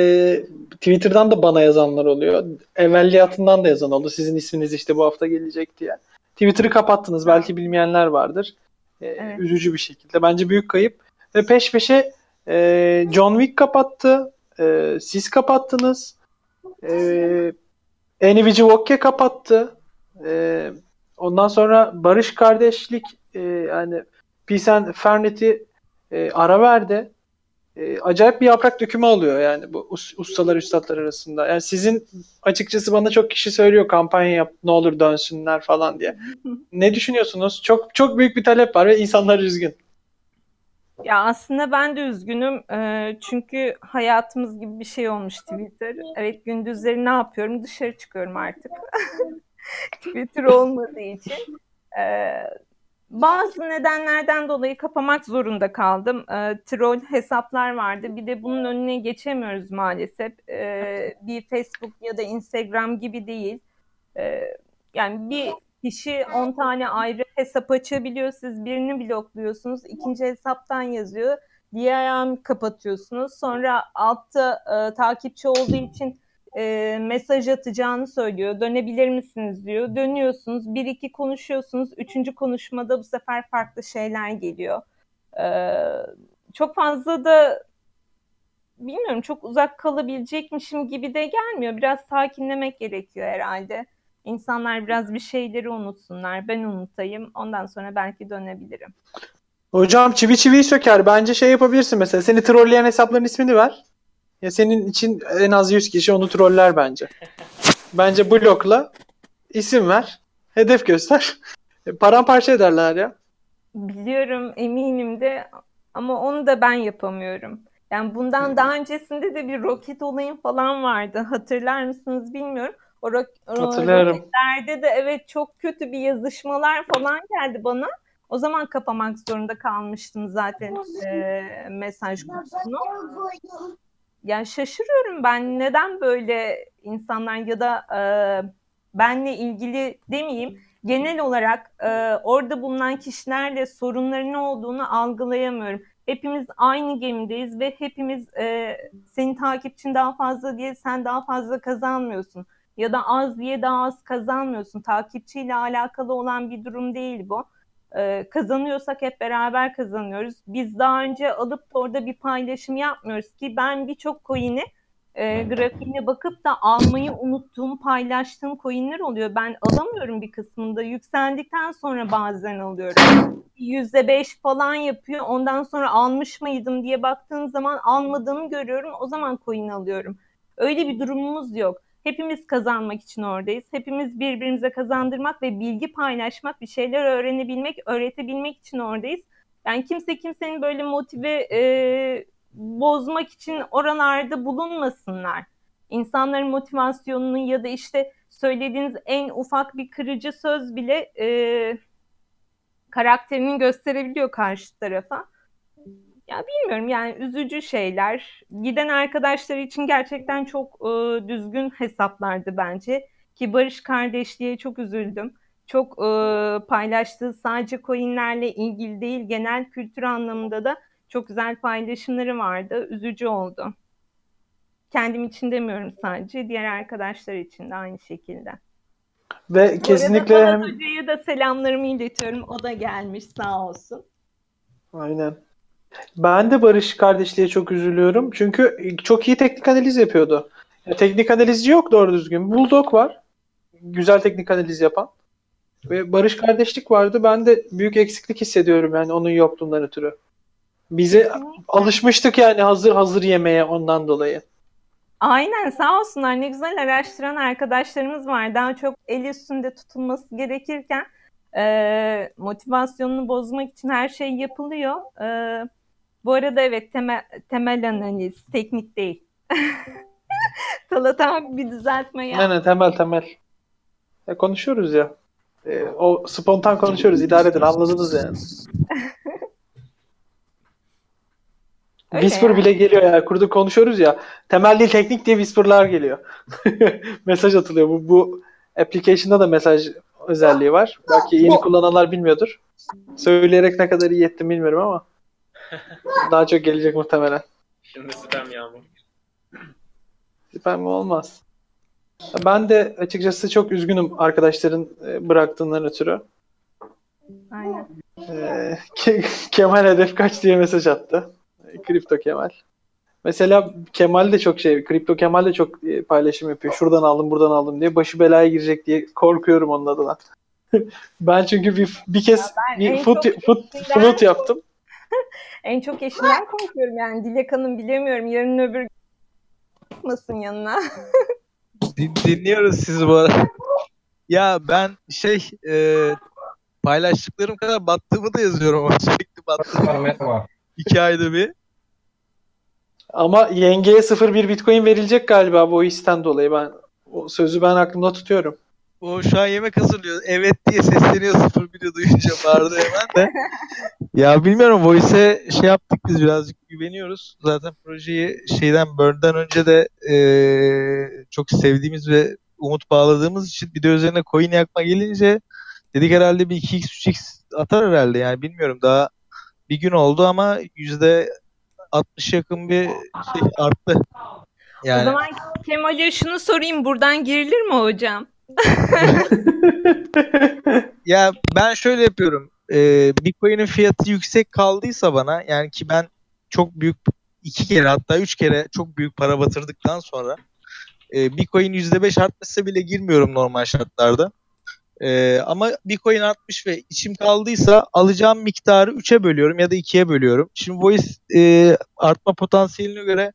[SPEAKER 1] Twitter'dan da bana yazanlar oluyor. Evveliyatından da yazan oldu. Sizin isminiz işte bu hafta gelecek diye. Twitter'ı kapattınız. Belki bilmeyenler vardır. E,
[SPEAKER 2] Evet.
[SPEAKER 1] Üzücü bir şekilde. Bence büyük kayıp. Ve peş peşe Ee, John Wick kapattı. Ee, siz kapattınız. Ee, Enivici Vokke kapattı. Ee, ondan sonra Barış Kardeşlik e, yani Peace and Fraternity e, ara verdi. E, acayip bir yaprak dökümü alıyor yani bu us- ustalar üstadlar arasında. Yani sizin açıkçası bana çok kişi söylüyor kampanya yap ne olur dönsünler falan diye. *laughs* Ne düşünüyorsunuz? Çok çok büyük bir talep var ve insanlar üzgün.
[SPEAKER 2] Ya aslında ben de üzgünüm Ee, çünkü hayatımız gibi bir şey olmuş Twitter. Evet gündüzleri ne yapıyorum? Dışarı çıkıyorum artık. *laughs* Twitter olmadığı için. Ee, bazı nedenlerden dolayı kapamak zorunda kaldım. Ee, troll hesaplar vardı. Bir de bunun önüne geçemiyoruz maalesef. Ee, bir Facebook ya da Instagram gibi değil. Ee, yani bir kişi 10 tane ayrı hesap açabiliyor. Siz birini blokluyorsunuz. ikinci hesaptan yazıyor. Diğer kapatıyorsunuz. Sonra altta e, takipçi olduğu için e, mesaj atacağını söylüyor. Dönebilir misiniz diyor. Dönüyorsunuz. Bir iki konuşuyorsunuz. Üçüncü konuşmada bu sefer farklı şeyler geliyor. Ee, çok fazla da bilmiyorum çok uzak kalabilecekmişim gibi de gelmiyor. Biraz sakinlemek gerekiyor herhalde. İnsanlar biraz bir şeyleri unutsunlar. Ben unutayım. Ondan sonra belki dönebilirim.
[SPEAKER 1] Hocam çivi çiviyi söker. Bence şey yapabilirsin mesela. Seni trolleyen hesapların ismini ver. Ya senin için en az 100 kişi onu troller bence. Bence blokla isim ver. Hedef göster. *laughs* Paramparça ederler ya.
[SPEAKER 2] Biliyorum, eminim de ama onu da ben yapamıyorum. Yani bundan daha öncesinde de bir roket olayım falan vardı. Hatırlar mısınız bilmiyorum. O, ro-
[SPEAKER 1] Hatırlarım.
[SPEAKER 2] roketlerde de evet çok kötü bir yazışmalar falan geldi bana. O zaman kapamak zorunda kalmıştım zaten e, mesaj kutusunu. Yani şaşırıyorum ben neden böyle insanlar ya da e, benle ilgili demeyeyim genel olarak e, orada bulunan kişilerle sorunların ne olduğunu algılayamıyorum. Hepimiz aynı gemideyiz ve hepimiz e, senin takipçin daha fazla diye sen daha fazla kazanmıyorsun. Ya da az diye daha az kazanmıyorsun. Takipçiyle alakalı olan bir durum değil bu. E, kazanıyorsak hep beraber kazanıyoruz. Biz daha önce alıp da orada bir paylaşım yapmıyoruz ki ben birçok coin'i e, grafiğine bakıp da almayı unuttuğum, paylaştığım coin'ler oluyor. Ben alamıyorum bir kısmında. Yükseldikten sonra bazen alıyorum. %5 falan yapıyor. Ondan sonra almış mıydım diye baktığım zaman almadığımı görüyorum. O zaman coin alıyorum. Öyle bir durumumuz yok. Hepimiz kazanmak için oradayız. Hepimiz birbirimize kazandırmak ve bilgi paylaşmak, bir şeyler öğrenebilmek, öğretebilmek için oradayız. Yani kimse kimsenin böyle motive e, bozmak için oralarda bulunmasınlar. İnsanların motivasyonunu ya da işte söylediğiniz en ufak bir kırıcı söz bile e, karakterini gösterebiliyor karşı tarafa. Ya bilmiyorum yani üzücü şeyler. Giden arkadaşlar için gerçekten çok e, düzgün hesaplardı bence. Ki Barış kardeşliğe çok üzüldüm. Çok e, paylaştığı sadece coinlerle ilgili değil genel kültür anlamında da çok güzel paylaşımları vardı. Üzücü oldu. Kendim için demiyorum sadece. Diğer arkadaşlar için de aynı şekilde.
[SPEAKER 1] Ve kesinlikle
[SPEAKER 2] Bu arada
[SPEAKER 1] hem...
[SPEAKER 2] Hoca'ya da selamlarımı iletiyorum. O da gelmiş sağ olsun.
[SPEAKER 1] Aynen. Ben de Barış kardeşliğe çok üzülüyorum. Çünkü çok iyi teknik analiz yapıyordu. Ya, teknik analizci yok doğru düzgün. Bulldog var. Güzel teknik analiz yapan. Ve Barış kardeşlik vardı. Ben de büyük eksiklik hissediyorum yani onun yokluğundan ötürü. Bize alışmıştık yani hazır hazır yemeye ondan dolayı.
[SPEAKER 2] Aynen sağ olsunlar ne güzel araştıran arkadaşlarımız var. Daha çok el üstünde tutulması gerekirken e, motivasyonunu bozmak için her şey yapılıyor. E, bu arada evet temel, temel analiz, teknik değil. *laughs* Talat abi bir düzeltme yap.
[SPEAKER 1] Aynen temel temel. Ya konuşuyoruz ya. E, o spontan konuşuyoruz. idare edin. Anladınız yani. *laughs* Whisper
[SPEAKER 2] yani.
[SPEAKER 1] bile geliyor ya. Kurdu konuşuyoruz ya. Temel değil teknik diye whisper'lar geliyor. *laughs* mesaj atılıyor. Bu, bu application'da da mesaj özelliği var. Belki *gasps* yeni kullananlar bilmiyordur. Söyleyerek ne kadar iyi ettim bilmiyorum ama *laughs* daha çok gelecek muhtemelen.
[SPEAKER 4] Şimdi spam yağmur.
[SPEAKER 1] Spam olmaz. Ben de açıkçası çok üzgünüm arkadaşların e, bıraktığından ötürü.
[SPEAKER 2] Aynen.
[SPEAKER 1] Ee, Ke- Kemal hedef kaç diye mesaj attı. Kripto Kemal. Mesela Kemal de çok şey, Kripto Kemal de çok e, paylaşım yapıyor. Şuradan aldım, buradan aldım diye. Başı belaya girecek diye korkuyorum onun adına. *laughs* ben çünkü bir, bir kez
[SPEAKER 2] ben
[SPEAKER 1] bir foot, foot, float yaptım.
[SPEAKER 2] En çok eşinden korkuyorum yani Dilek Hanım bilemiyorum yarın öbür gün çıkmasın yanına. *laughs*
[SPEAKER 4] Din- dinliyoruz sizi bu arada. Ya ben şey e, paylaştıklarım kadar battığımı da yazıyorum ama *laughs* sürekli battım.
[SPEAKER 5] Merhaba.
[SPEAKER 4] İki ayda bir.
[SPEAKER 1] Ama yengeye 0.1 Bitcoin verilecek galiba bu işten dolayı. Ben o sözü ben aklımda tutuyorum.
[SPEAKER 4] O şu an yemek hazırlıyor. Evet diye sesleniyor sıfır biri duyunca bağırdı hemen de. *laughs* ya bilmiyorum Voice'e şey yaptık biz birazcık güveniyoruz. Zaten projeyi şeyden Burn'dan önce de eee, çok sevdiğimiz ve umut bağladığımız için bir de üzerine coin yakma gelince dedik herhalde bir 2x 3x atar herhalde yani bilmiyorum daha bir gün oldu ama yüzde 60 yakın bir şey arttı.
[SPEAKER 2] O
[SPEAKER 4] Yani
[SPEAKER 2] zaman Kemal'e şunu sorayım buradan girilir mi hocam? *laughs*
[SPEAKER 4] Ya ben şöyle yapıyorum. Ee, Bitcoin'in fiyatı yüksek kaldıysa bana yani ki ben çok büyük iki kere hatta üç kere çok büyük para batırdıktan sonra e, Bitcoin %5 artmışsa bile girmiyorum normal şartlarda. Ee, ama Bitcoin artmış ve içim kaldıysa alacağım miktarı 3'e bölüyorum ya da 2'ye bölüyorum. Şimdi Voice e, artma potansiyeline göre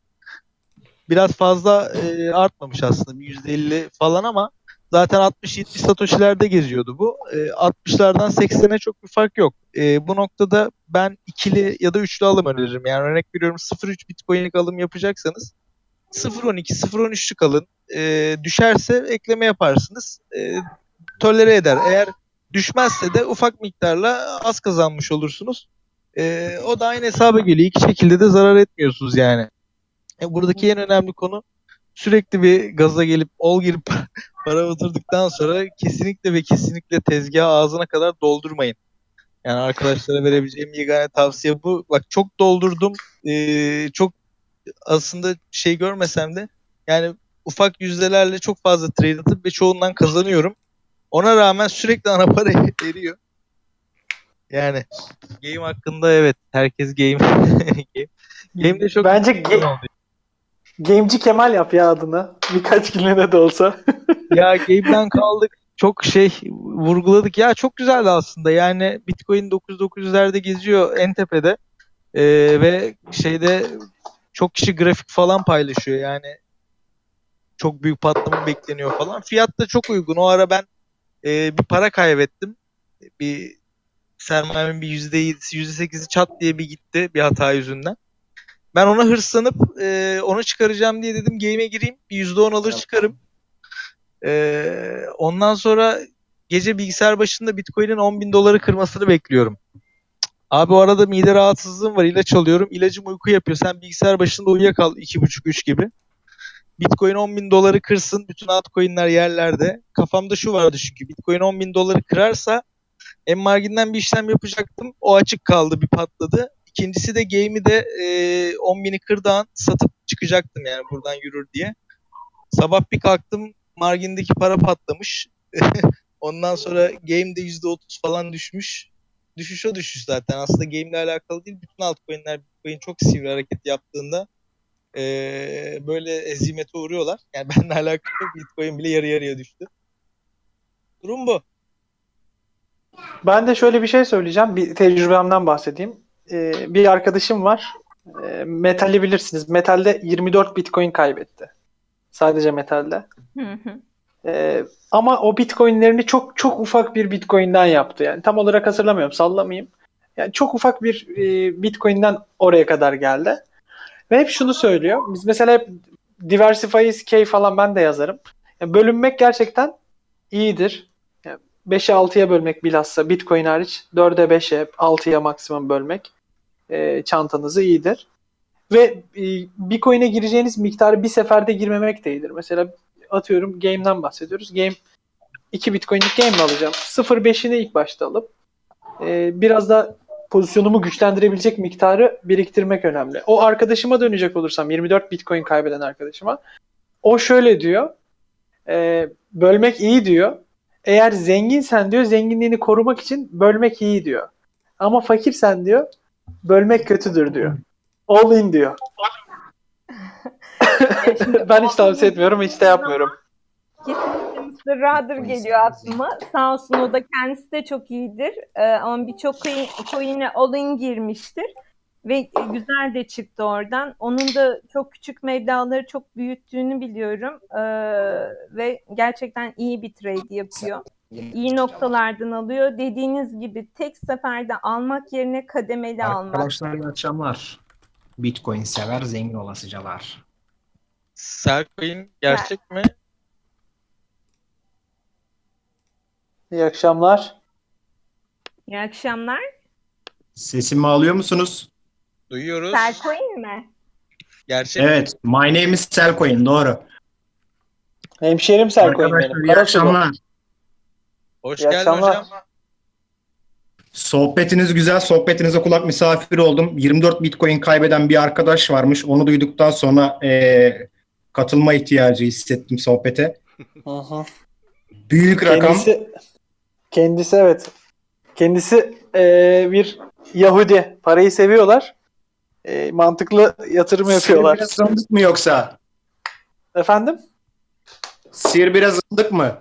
[SPEAKER 4] biraz fazla e, artmamış aslında bir %50 falan ama Zaten 60-70 Satoshi'lerde geziyordu bu. E, 60'lardan 80'e çok bir fark yok. E, bu noktada ben ikili ya da üçlü alım öneririm. Yani örnek veriyorum 0.3 Bitcoin'lik alım yapacaksanız 0.12, 0.13'lük alın. E, düşerse ekleme yaparsınız. E, tolere eder. Eğer düşmezse de ufak miktarla az kazanmış olursunuz. E, o da aynı hesaba geliyor. İki şekilde de zarar etmiyorsunuz yani. E, buradaki en önemli konu sürekli bir gaza gelip ol girip *laughs* para batırdıktan sonra kesinlikle ve kesinlikle tezgahı ağzına kadar doldurmayın. Yani arkadaşlara verebileceğim yegane tavsiye bu. Bak çok doldurdum. Ee, çok aslında şey görmesem de yani ufak yüzdelerle çok fazla trade atıp ve çoğundan kazanıyorum. Ona rağmen sürekli ana para *laughs* eriyor. Yani game hakkında evet herkes game *laughs* game. Game'de çok
[SPEAKER 1] Bence ge- Gameci Kemal yap ya adını. Birkaç günlüğüne de olsa. *laughs*
[SPEAKER 4] ya game'den kaldık. Çok şey vurguladık. Ya çok güzeldi aslında. Yani Bitcoin 9900'lerde geziyor en tepede. Ee, ve şeyde çok kişi grafik falan paylaşıyor. Yani çok büyük patlama bekleniyor falan. Fiyat da çok uygun. O ara ben e, bir para kaybettim. Bir sermayemin bir %7'si %8'i çat diye bir gitti bir hata yüzünden. Ben ona hırslanıp e, onu çıkaracağım diye dedim game'e gireyim. Bir %10 alır çıkarım. E, ondan sonra gece bilgisayar başında Bitcoin'in 10 bin doları kırmasını bekliyorum. Abi o arada mide rahatsızlığım var. ilaç alıyorum. İlacım uyku yapıyor. Sen bilgisayar başında uyuyakal 2,5-3 gibi. Bitcoin 10 bin doları kırsın. Bütün altcoin'ler yerlerde. Kafamda şu vardı çünkü. Bitcoin 10 bin doları kırarsa en marginden bir işlem yapacaktım. O açık kaldı. Bir patladı. İkincisi de game'i de e, 10 bini kırdan satıp çıkacaktım yani buradan yürür diye. Sabah bir kalktım margindeki para patlamış. *laughs* Ondan sonra game'de %30 falan düşmüş. Düşüş o düşüş zaten. Aslında game'le alakalı değil. Bütün altcoin'ler Bitcoin çok sivri hareket yaptığında e, böyle ezimete uğruyorlar. Yani *laughs* benimle alakalı. Bitcoin bile yarı yarıya düştü. Durum bu.
[SPEAKER 1] Ben de şöyle bir şey söyleyeceğim. Bir tecrübemden bahsedeyim. Ee, bir arkadaşım var. Ee, Metal'i bilirsiniz. Metal'de 24 Bitcoin kaybetti. Sadece Metal'de.
[SPEAKER 2] Hı hı.
[SPEAKER 1] Ee, ama o Bitcoin'lerini çok çok ufak bir Bitcoin'den yaptı. Yani tam olarak hatırlamıyorum. Sallamayayım. Yani çok ufak bir e, Bitcoin'den oraya kadar geldi. Ve hep şunu söylüyor. Biz mesela hep Diversify is key falan ben de yazarım. Yani bölünmek gerçekten iyidir. Yani 5'e 6'ya bölmek bilhassa Bitcoin hariç 4'e 5'e 6'ya maksimum bölmek e, çantanızı iyidir. Ve e, Bitcoin'e gireceğiniz miktarı bir seferde girmemek de iyidir. Mesela atıyorum game'den bahsediyoruz. Game 2 Bitcoin'lik game mi alacağım? 0.5'ini ilk başta alıp e, biraz da pozisyonumu güçlendirebilecek miktarı biriktirmek önemli. O arkadaşıma dönecek olursam 24 Bitcoin kaybeden arkadaşıma o şöyle diyor e, bölmek iyi diyor. Eğer zenginsen diyor zenginliğini korumak için bölmek iyi diyor. Ama fakirsen diyor bölmek kötüdür diyor. All in diyor. *laughs* Ben hiç tavsiye etmiyorum, hiç de yapmıyorum.
[SPEAKER 2] Kesinlikle Mr. Rudder geliyor aklıma. Sağ olsun o da kendisi de çok iyidir. Ee, ama birçok coin, coin'e all-in girmiştir. Ve güzel de çıktı oradan. Onun da çok küçük meblağları çok büyüttüğünü biliyorum. Ee, ve gerçekten iyi bir trade yapıyor. İyi noktalardan alıyor. Dediğiniz gibi tek seferde almak yerine kademeli almak.
[SPEAKER 5] Arkadaşlar iyi akşamlar. Bitcoin sever zengin olasıcalar.
[SPEAKER 4] Selcoin gerçek mi?
[SPEAKER 1] İyi akşamlar.
[SPEAKER 2] İyi akşamlar.
[SPEAKER 6] Sesimi alıyor musunuz?
[SPEAKER 4] Duyuyoruz.
[SPEAKER 2] Selcoin mi?
[SPEAKER 4] Gerçek.
[SPEAKER 6] Evet. My name is Selcoin. Doğru.
[SPEAKER 1] Hemşerim
[SPEAKER 6] Arkadaşlar
[SPEAKER 1] benim.
[SPEAKER 6] iyi akşamlar.
[SPEAKER 4] Hoş
[SPEAKER 1] İyi
[SPEAKER 4] geldin
[SPEAKER 1] akşamlar.
[SPEAKER 4] hocam.
[SPEAKER 6] Sohbetiniz güzel. Sohbetinize kulak misafiri oldum. 24 Bitcoin kaybeden bir arkadaş varmış. Onu duyduktan sonra eee, katılma ihtiyacı hissettim sohbete. Büyük rakam.
[SPEAKER 1] Kendisi, kendisi evet. Kendisi eee, bir Yahudi. Parayı seviyorlar. Eee, mantıklı yatırım yapıyorlar.
[SPEAKER 6] Sir biraz zındık mı yoksa?
[SPEAKER 1] Efendim?
[SPEAKER 6] Sir biraz zındık mı?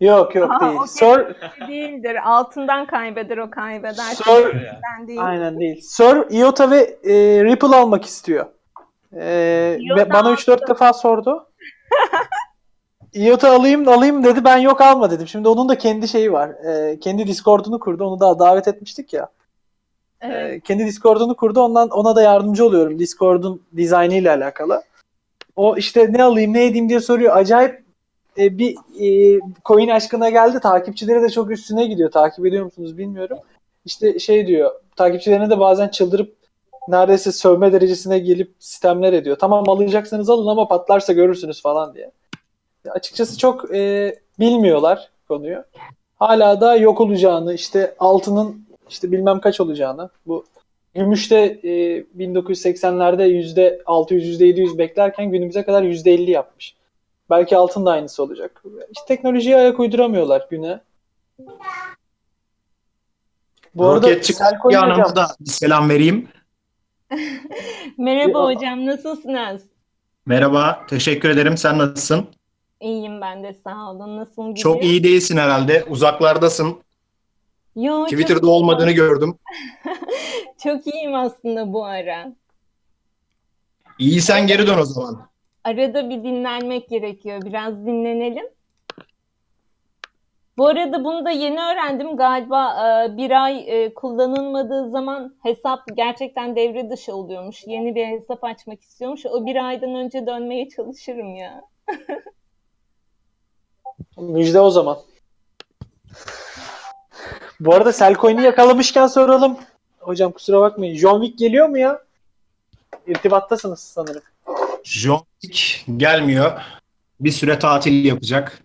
[SPEAKER 1] Yok yok
[SPEAKER 2] Aha,
[SPEAKER 1] değil.
[SPEAKER 2] okey.
[SPEAKER 1] Sir,
[SPEAKER 2] Değildir. Altından kaybeder o kaybeder.
[SPEAKER 1] Sir,
[SPEAKER 2] Ben değil.
[SPEAKER 1] aynen değil. Sir, IOTA ve eee, Ripple almak istiyor.
[SPEAKER 2] IOTA
[SPEAKER 1] ve bana 3-4 defa sordu. *laughs* IOTA alayım alayım dedi. Ben yok alma dedim. Şimdi onun da kendi şeyi var. Eee, kendi Discord'unu kurdu. Onu da davet etmiştik ya.
[SPEAKER 2] Evet.
[SPEAKER 1] Ee, kendi Discord'unu kurdu. Ondan ona da yardımcı oluyorum Discord'un dizaynı ile alakalı. O işte ne alayım ne edeyim diye soruyor. Acayip e, bir e, coin aşkına geldi. Takipçileri de çok üstüne gidiyor. Takip ediyor musunuz bilmiyorum. İşte şey diyor. Takipçilerine de bazen çıldırıp neredeyse sövme derecesine gelip sistemler ediyor. Tamam alacaksanız alın ama patlarsa görürsünüz falan diye. Açıkçası çok e, bilmiyorlar konuyu. Hala da yok olacağını, işte altının işte bilmem kaç olacağını. Bu gümüşte e, 1980'lerde yüzde 600 yüzde 700 beklerken günümüze kadar yüzde 50 yapmış. Belki altın da aynısı olacak. İşte teknolojiye ayak uyduramıyorlar güne. Bu arada
[SPEAKER 6] Roket çıktı
[SPEAKER 1] Selkoy'un hocam,
[SPEAKER 6] yanımda da bir selam vereyim. *laughs*
[SPEAKER 2] Merhaba
[SPEAKER 1] Ya-
[SPEAKER 2] hocam, nasılsınız?
[SPEAKER 6] Merhaba. Teşekkür ederim. Sen nasılsın?
[SPEAKER 2] İyiyim ben de sağ olun. Nasıl gidiyor?
[SPEAKER 6] Çok iyi değilsin herhalde. Uzaklardasın.
[SPEAKER 2] Yo,
[SPEAKER 6] Twitter'da
[SPEAKER 2] çok,
[SPEAKER 6] olmadığını gördüm. *laughs*
[SPEAKER 2] çok iyiyim aslında bu ara.
[SPEAKER 6] İyi sen geri dön o zaman.
[SPEAKER 2] Arada bir dinlenmek gerekiyor. Biraz dinlenelim. Bu arada bunu da yeni öğrendim. Galiba e, bir ay e, kullanılmadığı zaman hesap gerçekten devre dışı oluyormuş. Yeni bir hesap açmak istiyormuş. O bir aydan önce dönmeye çalışırım ya. *laughs*
[SPEAKER 1] müjde o zaman. Bu arada Selcoin'i yakalamışken soralım. Hocam kusura bakmayın. John Wick geliyor mu ya? İrtibattasınız sanırım.
[SPEAKER 6] John Wick gelmiyor. Bir süre tatil yapacak.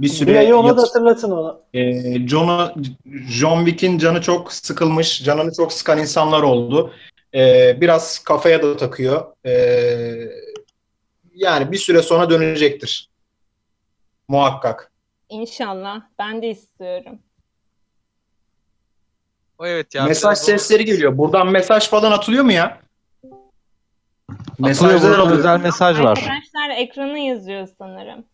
[SPEAKER 6] Bir süre
[SPEAKER 1] Bir ayı ona
[SPEAKER 6] yat-
[SPEAKER 1] da hatırlatın onu.
[SPEAKER 6] Ee, John'a- John Wick'in canı çok sıkılmış, canını çok sıkan insanlar oldu. Ee, biraz kafaya da takıyor. Ee, yani bir süre sonra dönecektir. Muhakkak.
[SPEAKER 2] İnşallah. Ben de istiyorum.
[SPEAKER 4] O evet ya.
[SPEAKER 6] mesaj sesleri geliyor. Buradan mesaj falan atılıyor mu ya? Mesajlar alıyor.
[SPEAKER 4] özel mesaj var.
[SPEAKER 2] Arkadaşlar ekrana yazıyor sanırım.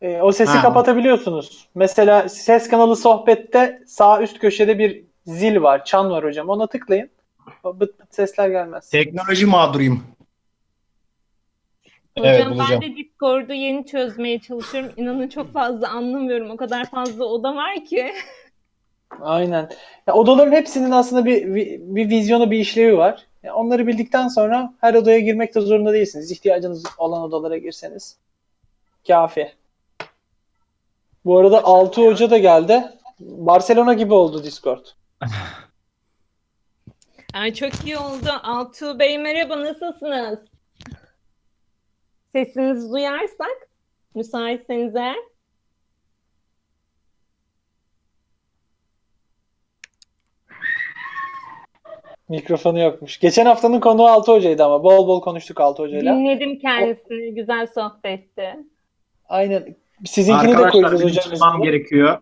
[SPEAKER 1] Ee, o sesi
[SPEAKER 6] Ha.
[SPEAKER 1] kapatabiliyorsunuz. Mesela ses kanalı sohbette sağ üst köşede bir zil var, çan var hocam. Ona tıklayın. Bıt bıt sesler gelmez.
[SPEAKER 6] Teknoloji mağduruyum.
[SPEAKER 2] Hocam
[SPEAKER 6] Evet,
[SPEAKER 2] ben
[SPEAKER 6] bulacağım.
[SPEAKER 2] de Discord'u yeni çözmeye çalışıyorum. İnanın çok fazla anlamıyorum. O kadar fazla oda var ki. *laughs*
[SPEAKER 1] Aynen. Ya, odaların hepsinin aslında bir, bir, bir vizyonu, bir işlevi var. Ya, onları bildikten sonra her odaya girmek de zorunda değilsiniz. İhtiyacınız olan odalara girseniz. Kafi. Bu arada Altı Hoca da geldi. Barcelona gibi oldu Discord. *laughs*
[SPEAKER 2] Ay çok iyi oldu. Altuğ Bey merhaba nasılsınız? Sesinizi duyarsak müsaitseniz eğer.
[SPEAKER 1] Mikrofonu yokmuş. Geçen haftanın konuğu Altı Hoca'ydı ama. Bol bol konuştuk Altı Hoca'yla.
[SPEAKER 2] Dinledim kendisini. Güzel sohbetti.
[SPEAKER 1] Aynen. Sizinkini de
[SPEAKER 6] Arkadaşlar
[SPEAKER 1] koyacağız
[SPEAKER 6] benim
[SPEAKER 1] hocam. üstüne.
[SPEAKER 6] gerekiyor.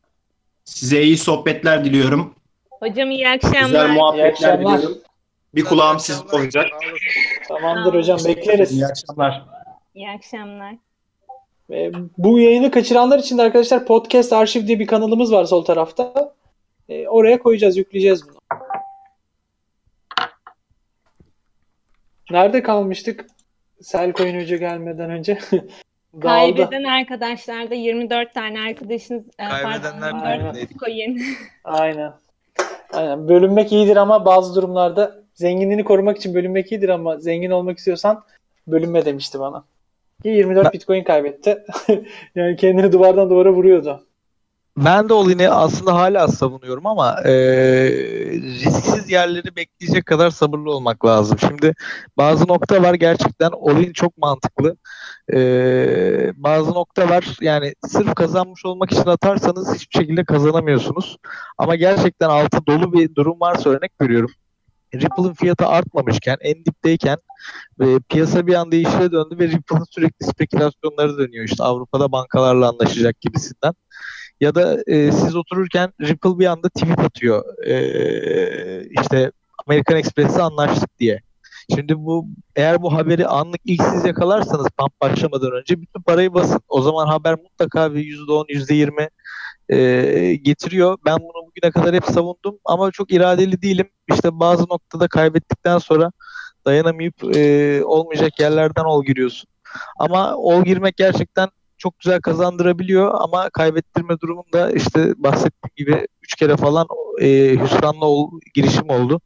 [SPEAKER 6] Size iyi sohbetler diliyorum.
[SPEAKER 2] Hocam iyi
[SPEAKER 6] Güzel
[SPEAKER 2] akşamlar.
[SPEAKER 1] İyi
[SPEAKER 6] muhabbetler
[SPEAKER 1] akşamlar.
[SPEAKER 6] diliyorum. Bir kulağım sizde olacak.
[SPEAKER 1] Tamamdır hocam bekleriz.
[SPEAKER 6] İyi akşamlar.
[SPEAKER 2] İyi akşamlar.
[SPEAKER 1] E, bu yayını kaçıranlar için de arkadaşlar podcast arşiv diye bir kanalımız var sol tarafta. E, oraya koyacağız, yükleyeceğiz bunu. Nerede kalmıştık? Selcoin Hoca gelmeden önce. *laughs*
[SPEAKER 2] Kaybeden arkadaşlarda 24 tane arkadaşınız e,
[SPEAKER 4] Kaybedenler
[SPEAKER 2] pardon,
[SPEAKER 1] bölümündeydik.
[SPEAKER 2] 24 coin.
[SPEAKER 1] Aynen. Aynen. Bölünmek iyidir ama bazı durumlarda zenginliğini korumak için bölünmek iyidir ama zengin olmak istiyorsan bölünme demişti bana. Ki 24
[SPEAKER 4] Ben-
[SPEAKER 1] Bitcoin kaybetti. *laughs* yani kendini duvardan duvara vuruyordu.
[SPEAKER 4] Ben de Olin'i aslında hala savunuyorum ama e, risksiz yerleri bekleyecek kadar sabırlı olmak lazım. Şimdi bazı nokta var gerçekten Olin çok mantıklı. E, bazı nokta var yani sırf kazanmış olmak için atarsanız hiçbir şekilde kazanamıyorsunuz. Ama gerçekten altı dolu bir durum varsa örnek veriyorum. Ripple'ın fiyatı artmamışken, en dipteyken ve piyasa bir anda işe döndü ve Ripple'ın sürekli spekülasyonları dönüyor. İşte Avrupa'da bankalarla anlaşacak gibisinden ya da e, siz otururken Ripple bir anda tweet atıyor. E, işte American Express'e anlaştık diye. Şimdi bu eğer bu haberi anlık ilk siz yakalarsanız pump başlamadan önce bütün parayı basın. O zaman haber mutlaka bir %10, %20 e, getiriyor. Ben bunu bugüne kadar hep savundum ama çok iradeli değilim. İşte bazı noktada kaybettikten sonra dayanamayıp e, olmayacak yerlerden ol giriyorsun. Ama ol girmek gerçekten çok güzel kazandırabiliyor ama kaybettirme durumunda işte bahsettiğim gibi 3 kere falan e, hüsranla ol, girişim oldu.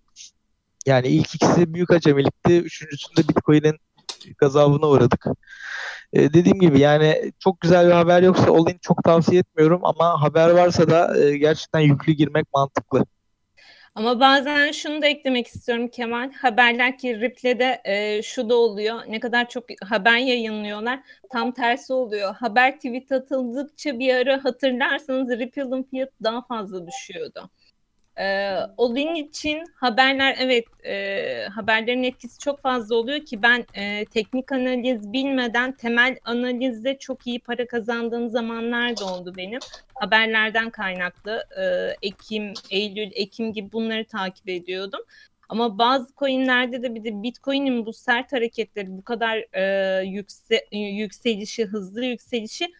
[SPEAKER 4] Yani ilk ikisi büyük acemilikti. Üçüncüsünde Bitcoin'in gazabına uğradık. E, dediğim gibi yani çok güzel bir haber yoksa olayım çok tavsiye etmiyorum ama haber varsa da e, gerçekten yüklü girmek mantıklı.
[SPEAKER 2] Ama bazen şunu da eklemek istiyorum Kemal. Haberler ki Ripple'de e, şu da oluyor. Ne kadar çok haber yayınlıyorlar. Tam tersi oluyor. Haber tweet atıldıkça bir ara hatırlarsanız Ripple'ın fiyatı daha fazla düşüyordu. E, onun için haberler evet e, haberlerin etkisi çok fazla oluyor ki ben e, teknik analiz bilmeden temel analizde çok iyi para kazandığım zamanlar da oldu benim haberlerden kaynaklı e, Ekim, Eylül, Ekim gibi bunları takip ediyordum. Ama bazı coinlerde de bir de Bitcoin'in bu sert hareketleri, bu kadar e, yükse, yükselişi, hızlı yükselişi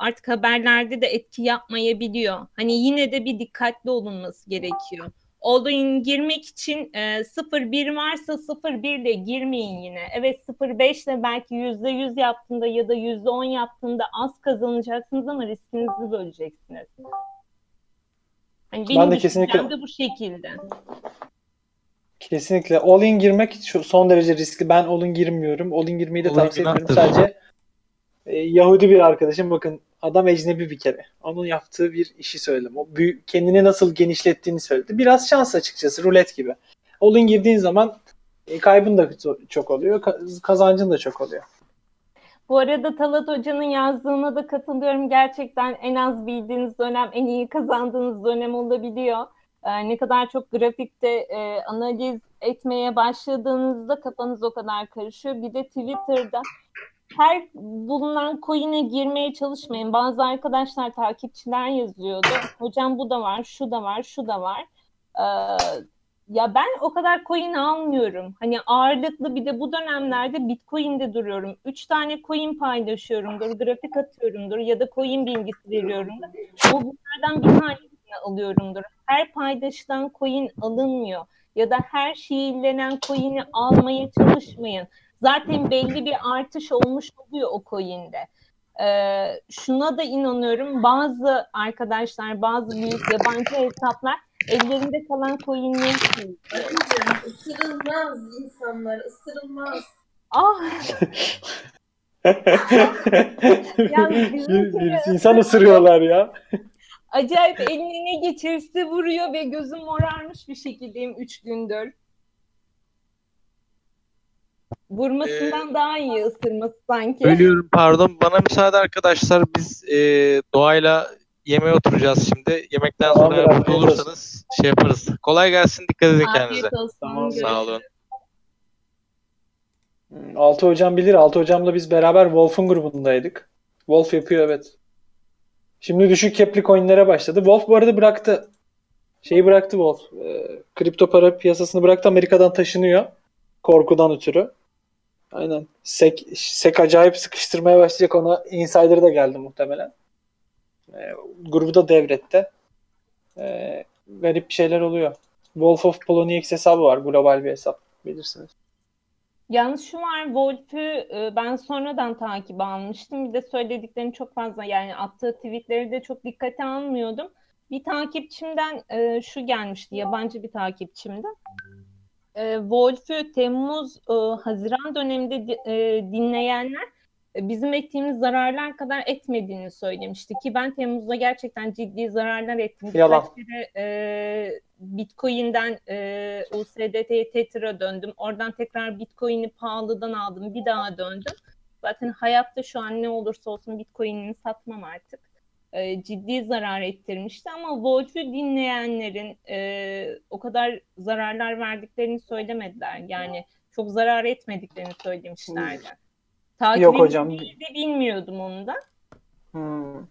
[SPEAKER 2] artık haberlerde de etki yapmayabiliyor. Hani yine de bir dikkatli olunması gerekiyor. All-in girmek için e, 0.1 varsa 0.1 ile girmeyin yine. Evet 0.5 ile belki %100 yaptığında ya da %10 yaptığında az kazanacaksınız ama riskinizi böleceksiniz. Hani benim
[SPEAKER 1] Ben de kesinlikle-
[SPEAKER 2] de bu şekilde.
[SPEAKER 1] Kesinlikle. All-in girmek şu son derece riskli. Ben all-in girmiyorum. All-in girmeyi de
[SPEAKER 4] All-in
[SPEAKER 1] tavsiye etmiyorum. Sadece e, Yahudi bir arkadaşım bakın adam ecnebi bir kere. Onun yaptığı bir işi söyledim. O büyük, kendini nasıl genişlettiğini söyledi. Biraz şans açıkçası. Rulet gibi. All-in girdiğin zaman e, kaybın da çok oluyor. ka- Kazancın da çok oluyor.
[SPEAKER 2] Bu arada Talat Hoca'nın yazdığına da katılıyorum. Gerçekten en az bildiğiniz dönem en iyi kazandığınız dönem olabiliyor. Ee, ne kadar çok grafikte e, analiz etmeye başladığınızda kafanız o kadar karışıyor. Bir de Twitter'da her bulunan coin'e girmeye çalışmayın. Bazı arkadaşlar takipçiler yazıyordu. Hocam bu da var, şu da var, şu da var. Ee, ya ben o kadar coin almıyorum. Hani ağırlıklı bir de bu dönemlerde Bitcoin'de duruyorum. Üç tane coin paylaşıyorumdur, grafik atıyorumdur ya da coin bilgisi veriyorumdur. O bunlardan bir tanesini alıyorumdur. Her paylaşılan coin alınmıyor. Ya da her şiirlenen coin'i almaya çalışmayın. Zaten belli bir artış olmuş oluyor o coin'de. Ee, şuna da inanıyorum. Bazı arkadaşlar, bazı büyük yabancı hesaplar ellerinde kalan coin'leri
[SPEAKER 7] Isırılmaz insanlar, ısırılmaz.
[SPEAKER 2] Ah *laughs*
[SPEAKER 1] bir insan ısırıyorlar ya.
[SPEAKER 2] acayip eline geçirse vuruyor ve gözüm morarmış bir şekildeyim 3 gündür. Vurmasından daha iyi ısırması sanki.
[SPEAKER 4] Ölüyorum pardon. Bana müsaade arkadaşlar. Biz e, doğayla yemeğe oturacağız şimdi. Yemekten
[SPEAKER 1] Tamam,
[SPEAKER 4] sonra burada
[SPEAKER 1] olsun.
[SPEAKER 4] olursanız şey yaparız. Kolay gelsin. Dikkat edin kendinize.
[SPEAKER 2] Olsun.
[SPEAKER 1] Tamam,
[SPEAKER 2] görüşürüz.
[SPEAKER 4] Sağ olun.
[SPEAKER 1] Hmm, Altı hocam bilir. Altı hocamla biz beraber Wolf'un grubundaydık. Wolf yapıyor evet. Şimdi düşük kepli coinlere başladı. Wolf bu arada bıraktı. Şeyi bıraktı Wolf. Ee, kripto para piyasasını bıraktı. Amerika'dan taşınıyor. Korkudan ötürü. Aynen. Sek, Sek acayip sıkıştırmaya başlayacak ona. Insider da geldi muhtemelen. Ee, grubu da devretti. Ee, garip şeyler oluyor. Wolf of Poloniex hesabı var. Global bir hesap. Bilirsiniz.
[SPEAKER 2] Yalnız şu var Wolf'ü e, ben sonradan takip almıştım. Bir de söylediklerini çok fazla yani attığı tweetleri de çok dikkate almıyordum. Bir takipçimden e, şu gelmişti yabancı bir takipçimden. E, Wolf'ü Temmuz e, Haziran döneminde di- e, dinleyenler e, bizim ettiğimiz zararlar kadar etmediğini söylemişti ki ben Temmuz'da gerçekten ciddi zararlar ettim. Birkaç
[SPEAKER 1] Yalan.
[SPEAKER 2] kere e, Bitcoin'den e, USDT'ye Tether'a döndüm. Oradan tekrar Bitcoin'i pahalıdan aldım. Bir daha döndüm. Zaten hayatta şu an ne olursa olsun Bitcoin'ini satmam artık. E, ciddi zarar ettirmişti ama Wolf'ü dinleyenlerin e, o kadar zararlar verdiklerini söylemediler. Yani çok zarar etmediklerini söylemişlerdi. Takip
[SPEAKER 1] Yok hocam.
[SPEAKER 2] de bilmiyordum onu da.
[SPEAKER 1] Hmm.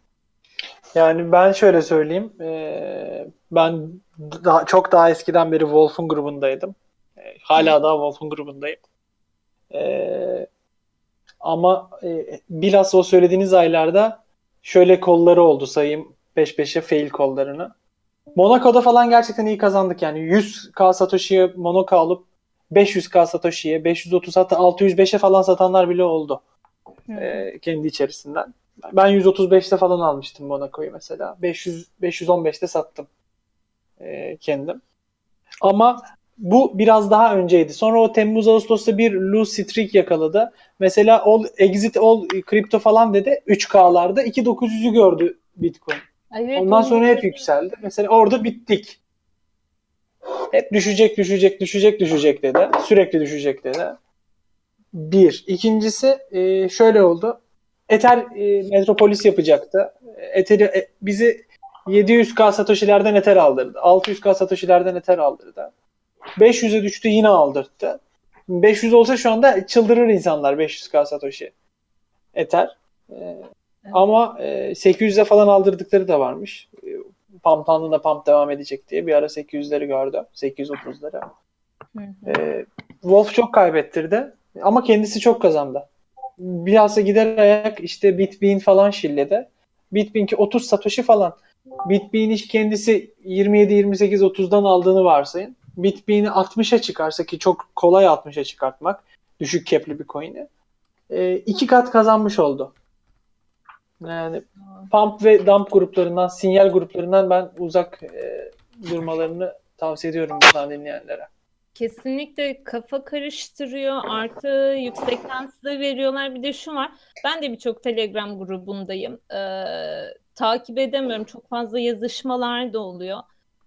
[SPEAKER 1] Yani ben şöyle söyleyeyim. Ee, ben daha, çok daha eskiden beri Wolf'un grubundaydım. Ee, hala daha Wolf'un grubundayım. Ee, ama e, bilhassa o söylediğiniz aylarda şöyle kolları oldu sayayım peş peşe fail kollarını. Monaco'da falan gerçekten iyi kazandık yani 100k Satoshi'ye Monaco alıp 500k Satoshi'ye 530 hatta 605'e falan satanlar bile oldu
[SPEAKER 2] Hı.
[SPEAKER 1] e, kendi içerisinden. Ben 135'te falan almıştım Monaco'yu mesela. 500 515'te sattım e, kendim. Ama bu biraz daha önceydi. Sonra o Temmuz Ağustos'ta bir loose streak yakaladı. Mesela all exit all kripto falan dedi 3K'larda 2900'ü gördü Bitcoin.
[SPEAKER 2] Evet,
[SPEAKER 1] Ondan sonra hep yükseldi. Mesela orada bittik. Hep düşecek, düşecek, düşecek, düşecek dedi. Sürekli düşecek dedi. Bir. İkincisi e, şöyle oldu. Ether e, Metropolis yapacaktı. Ether'i e, bizi 700k Satoshi'lerden Ether aldırdı. 600k Satoshi'lerden Ether aldırdı. 500'e düştü yine aldırdı. 500 olsa şu anda çıldırır insanlar 500k Satoshi Ether. E, ama e, 800'e falan aldırdıkları da varmış. E, Pump'tan da pump devam edecek diye bir ara 800'leri gördüm. 830'ları.
[SPEAKER 2] Hı hı.
[SPEAKER 1] E, Wolf çok kaybettirdi. Ama kendisi çok kazandı. Bilhassa gider ayak işte Bitbean falan şilledi. Bitbean'ki 30 Satoshi falan. Bitbean'i kendisi 27, 28, 30'dan aldığını varsayın. Bitbean'i 60'a çıkarsa ki çok kolay 60'a çıkartmak. Düşük cap'li bir coin'i. E, iki kat kazanmış oldu. Yani pump ve dump gruplarından, sinyal gruplarından ben uzak e, durmalarını tavsiye ediyorum buradan dinleyenlere.
[SPEAKER 2] Kesinlikle kafa karıştırıyor. Artı yüksekten size veriyorlar. Bir de şu var. Ben de birçok Telegram grubundayım. Ee, takip edemiyorum. Çok fazla yazışmalar da oluyor.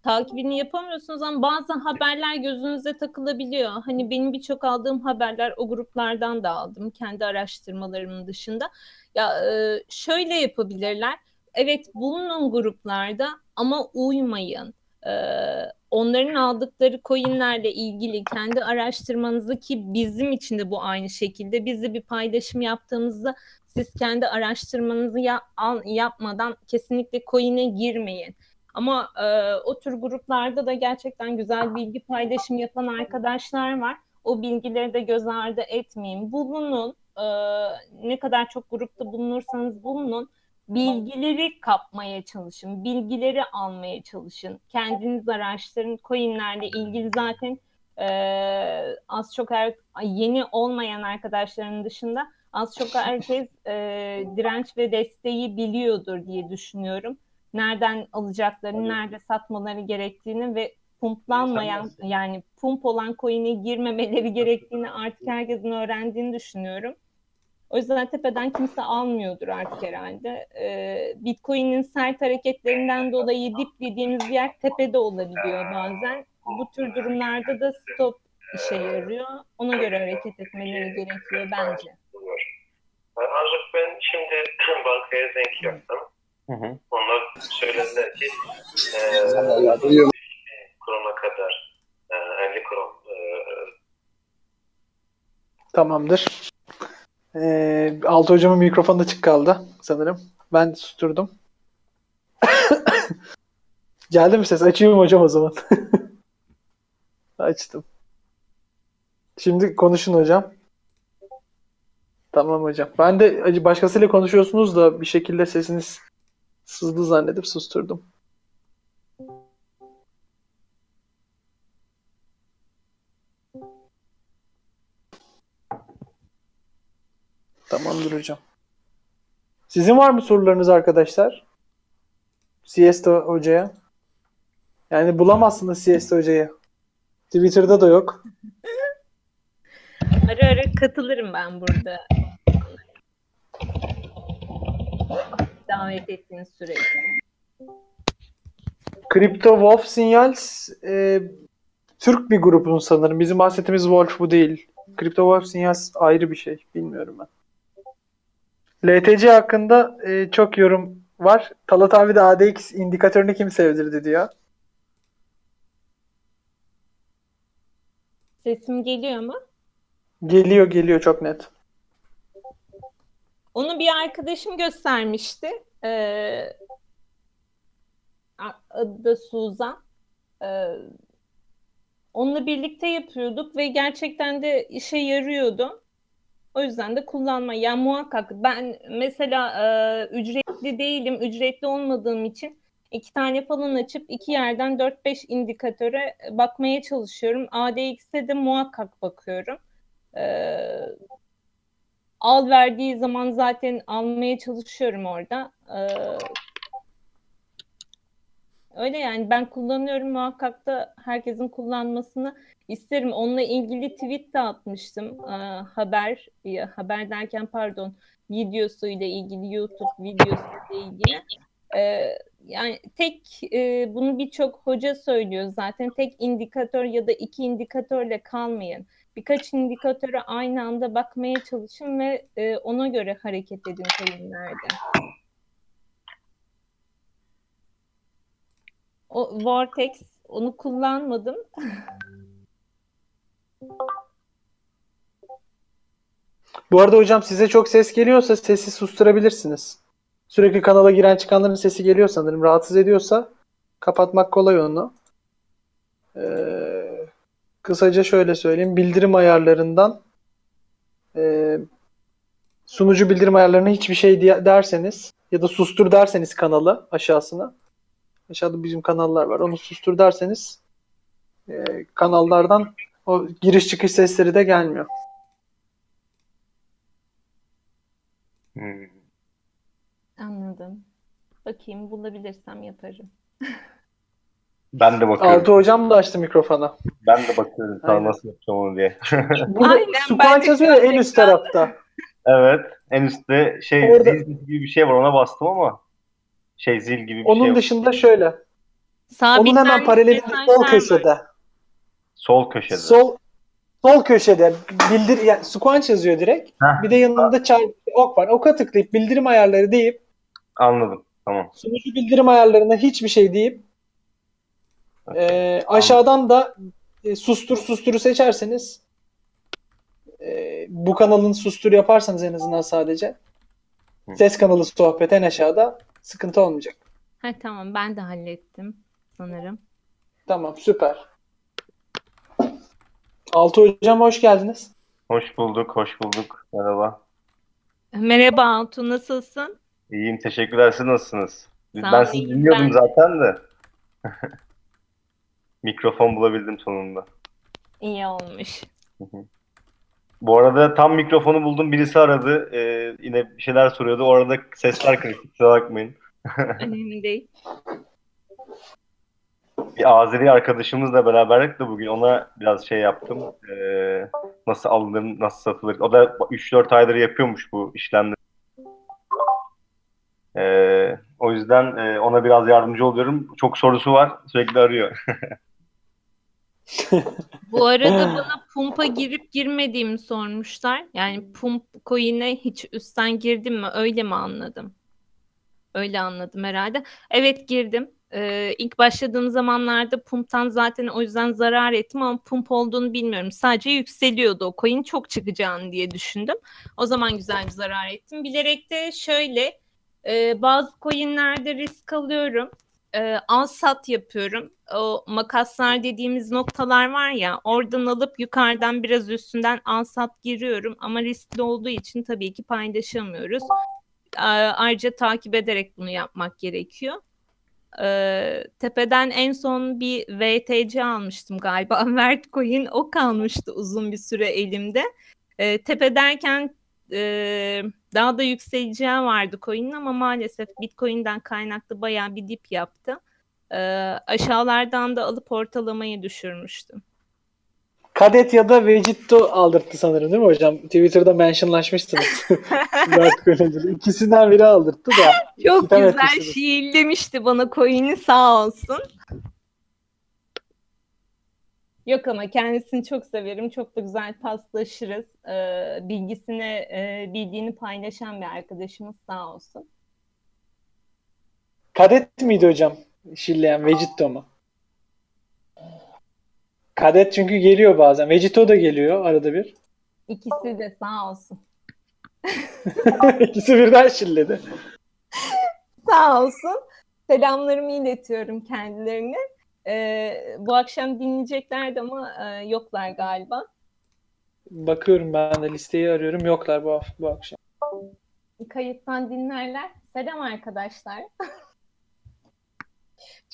[SPEAKER 2] Takibini yapamıyorsunuz ama bazı haberler gözünüze takılabiliyor. Hani benim birçok aldığım haberler o gruplardan da aldım. Kendi araştırmalarımın dışında. Ya e, şöyle yapabilirler. Evet bulunun gruplarda ama uymayın. Ee, onların aldıkları coinlerle ilgili kendi araştırmanızı ki bizim için de bu aynı şekilde biz de bir paylaşım yaptığımızda siz kendi araştırmanızı ya- al- yapmadan kesinlikle coin'e girmeyin. Ama e, o tür gruplarda da gerçekten güzel bilgi paylaşım yapan arkadaşlar var. O bilgileri de göz ardı etmeyin. Bulunun. e, ne kadar çok grupta bulunursanız bulunun bilgileri kapmaya çalışın, bilgileri almaya çalışın. Kendiniz araştırın. Coinlerle ilgili zaten e, az çok her, yeni olmayan arkadaşların dışında az çok herkes e, direnç ve desteği biliyordur diye düşünüyorum. Nereden alacaklarını, nerede satmaları gerektiğini ve pumplanmayan yani pump olan coin'e girmemeleri gerektiğini artık herkesin öğrendiğini düşünüyorum. O yüzden tepeden kimse almıyordur artık herhalde. Ee, Bitcoin'in sert hareketlerinden dolayı dip dediğimiz yer tepede olabiliyor bazen. Bu tür durumlarda da stop işe yarıyor. Ona göre hareket etmeleri gerekiyor bence.
[SPEAKER 8] Ancak ben şimdi *clears throat* bankaya denk yaptım. Onlar söylediler ki e, krona kadar e, 50 kron e,
[SPEAKER 1] Tamamdır. Ee, Altı hocamın mikrofonu açık kaldı sanırım. Ben susturdum. *coughs* Geldi mi ses? Açayım hocam o zaman. *laughs* Açtım. Şimdi konuşun hocam. Tamam hocam. Ben de başkasıyla konuşuyorsunuz da bir şekilde sesiniz sızdı zannedip susturdum. Tamamdır hocam. Sizin var mı sorularınız arkadaşlar? Siesta hocaya. Yani bulamazsınız Siesta hocayı. Twitter'da da yok.
[SPEAKER 2] Ara ara katılırım ben burada. Davet ettiğiniz sürece.
[SPEAKER 1] Crypto Wolf Signals e, Türk bir grubun sanırım. Bizim bahsettiğimiz Wolf bu değil. Crypto Wolf Signals ayrı bir şey. Bilmiyorum ben. LTC hakkında e, çok yorum var. Talat abi de ADX indikatörünü kim sevdirdi diyor.
[SPEAKER 2] Sesim geliyor mu?
[SPEAKER 1] Geliyor geliyor çok net.
[SPEAKER 2] Onu bir arkadaşım göstermişti. Ee, adı da Suzan. Ee, onunla birlikte yapıyorduk ve gerçekten de işe yarıyordu. O yüzden de kullanma. Yani muhakkak ben mesela e, ücretli değilim. Ücretli olmadığım için iki tane falan açıp iki yerden 4-5 indikatöre bakmaya çalışıyorum. ADX'e de muhakkak bakıyorum. Ee, al verdiği zaman zaten almaya çalışıyorum orada. Ee, öyle yani ben kullanıyorum muhakkak da herkesin kullanmasını isterim. Onunla ilgili tweet de atmıştım. Ee, haber haber derken pardon videosuyla ilgili YouTube videosuyla ilgili. Ee, yani tek e, bunu birçok hoca söylüyor zaten tek indikatör ya da iki indikatörle kalmayın birkaç indikatöre aynı anda bakmaya çalışın ve e, ona göre hareket edin coinlerde. O Vortex onu kullanmadım.
[SPEAKER 1] Bu arada hocam size çok ses geliyorsa sesi susturabilirsiniz. Sürekli kanala giren çıkanların sesi geliyor sanırım. Rahatsız ediyorsa kapatmak kolay onu. Ee, kısaca şöyle söyleyeyim. Bildirim ayarlarından e, sunucu bildirim ayarlarına hiçbir şey derseniz ya da sustur derseniz kanalı aşağısına. Aşağıda bizim kanallar var. Onu sustur derseniz e, kanallardan o giriş çıkış sesleri de gelmiyor.
[SPEAKER 9] Hmm.
[SPEAKER 2] Anladım. Bakayım bulabilirsem yaparım. *laughs*
[SPEAKER 9] Ben de bakıyorum.
[SPEAKER 1] Altı hocam da açtı mikrofona.
[SPEAKER 9] Ben de bakıyorum sana nasıl yapacağım onu diye. *laughs*
[SPEAKER 1] Burada
[SPEAKER 2] Aynen,
[SPEAKER 1] yazıyor ya en üst tarafta.
[SPEAKER 9] evet. En üstte şey
[SPEAKER 1] Orada-
[SPEAKER 9] zil gibi bir şey var ona bastım ama şey zil gibi bir
[SPEAKER 1] Onun
[SPEAKER 9] şey var.
[SPEAKER 1] dışında şöyle. Onun hemen paralelinde sol
[SPEAKER 2] var.
[SPEAKER 1] köşede.
[SPEAKER 9] Sol köşede.
[SPEAKER 1] Sol sol köşede bildir yani Squanch yazıyor direkt.
[SPEAKER 9] Heh.
[SPEAKER 1] Bir de yanında çay ok var. Oka tıklayıp bildirim ayarları deyip
[SPEAKER 9] Anladım. Tamam.
[SPEAKER 1] sunucu bildirim ayarlarına hiçbir şey deyip e, aşağıdan da e, sustur susturu seçerseniz e, bu kanalın sustur yaparsanız en azından sadece
[SPEAKER 9] Hı.
[SPEAKER 1] ses kanalı sohbet en aşağıda sıkıntı olmayacak.
[SPEAKER 2] Ha, tamam ben de hallettim sanırım.
[SPEAKER 1] Tamam süper. Altı hocam hoş geldiniz.
[SPEAKER 9] Hoş bulduk, hoş bulduk. Merhaba.
[SPEAKER 2] Merhaba Altu nasılsın?
[SPEAKER 9] İyiyim, teşekkürler. Siz nasılsınız?
[SPEAKER 2] Sağ
[SPEAKER 9] ben sizi dinliyordum
[SPEAKER 2] ben.
[SPEAKER 9] zaten de. *laughs* Mikrofon bulabildim sonunda.
[SPEAKER 2] İyi olmuş.
[SPEAKER 9] Bu arada tam mikrofonu buldum. Birisi aradı. Ee, yine bir şeyler soruyordu. Orada sesler kritik. Kusura bakmayın. *laughs*
[SPEAKER 2] Önemli değil.
[SPEAKER 9] Bir Azeri arkadaşımızla beraberlik de bugün ona biraz şey yaptım. Ee, nasıl alınır, nasıl satılır. O da 3-4 aydır yapıyormuş bu işlemleri. Ee, o yüzden e, ona biraz yardımcı oluyorum. Çok sorusu var. Sürekli arıyor. *laughs*
[SPEAKER 2] Bu arada *laughs* bana pumpa girip girmediğimi sormuşlar. Yani pump coin'e hiç üstten girdim mi? Öyle mi anladım? Öyle anladım herhalde. Evet girdim. Ee, ilk başladığım zamanlarda pump'tan zaten o yüzden zarar ettim ama pump olduğunu bilmiyorum. Sadece yükseliyordu o coin çok çıkacağını diye düşündüm. O zaman güzel bir zarar ettim. Bilerek de şöyle e, bazı coin'lerde risk alıyorum. E, al sat yapıyorum. O makaslar dediğimiz noktalar var ya oradan alıp yukarıdan biraz üstünden al sat giriyorum ama riskli olduğu için tabii ki paylaşamıyoruz. E, ayrıca takip ederek bunu yapmak gerekiyor. E, tepeden en son bir VTC almıştım galiba. *laughs* Vertcoin o kalmıştı uzun bir süre elimde. E, tepe derken e, daha da yükseleceği vardı coin'in ama maalesef Bitcoin'den kaynaklı bayağı bir dip yaptı. E, aşağılardan da alıp ortalamayı düşürmüştüm.
[SPEAKER 1] Kadet ya da Vegito aldırttı sanırım değil mi hocam? Twitter'da mentionlaşmıştınız. *laughs* *laughs* İkisinden biri aldırttı da.
[SPEAKER 2] Çok güzel
[SPEAKER 1] etmişsiniz.
[SPEAKER 2] şiirlemişti bana coin'i sağ olsun. Yok ama kendisini çok severim. Çok da güzel paslaşırız. Ee, bilgisini, e, bildiğini paylaşan bir arkadaşımız sağ olsun.
[SPEAKER 1] Kadet miydi hocam? Şilleyen Vegito mu? Kadet çünkü geliyor bazen. Vegito da geliyor arada bir.
[SPEAKER 2] İkisi de sağ olsun. *laughs*
[SPEAKER 1] İkisi birden şilledi.
[SPEAKER 2] Sağ olsun. Selamlarımı iletiyorum kendilerine. Ee, bu akşam dinleyeceklerdi ama e, yoklar galiba.
[SPEAKER 1] Bakıyorum ben de listeyi arıyorum. Yoklar bu, bu akşam.
[SPEAKER 2] Kayıttan dinlerler. Selam arkadaşlar. *laughs*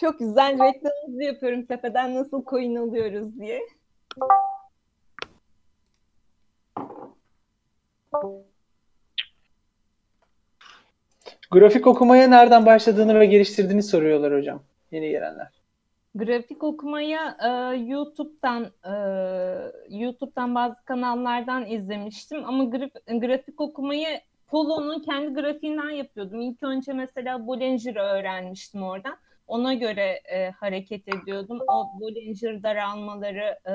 [SPEAKER 2] Çok güzel reklamımızı yapıyorum tepeden nasıl coin alıyoruz diye.
[SPEAKER 1] Grafik okumaya nereden başladığını ve geliştirdiğini soruyorlar hocam. Yeni gelenler.
[SPEAKER 2] Grafik okumaya e, YouTube'dan e, YouTube'dan bazı kanallardan izlemiştim ama graf- grafik okumayı Polo'nun kendi grafiğinden yapıyordum. İlk önce mesela Bollinger'ı öğrenmiştim oradan. Ona göre e, hareket ediyordum. O Bollinger daralmaları, e,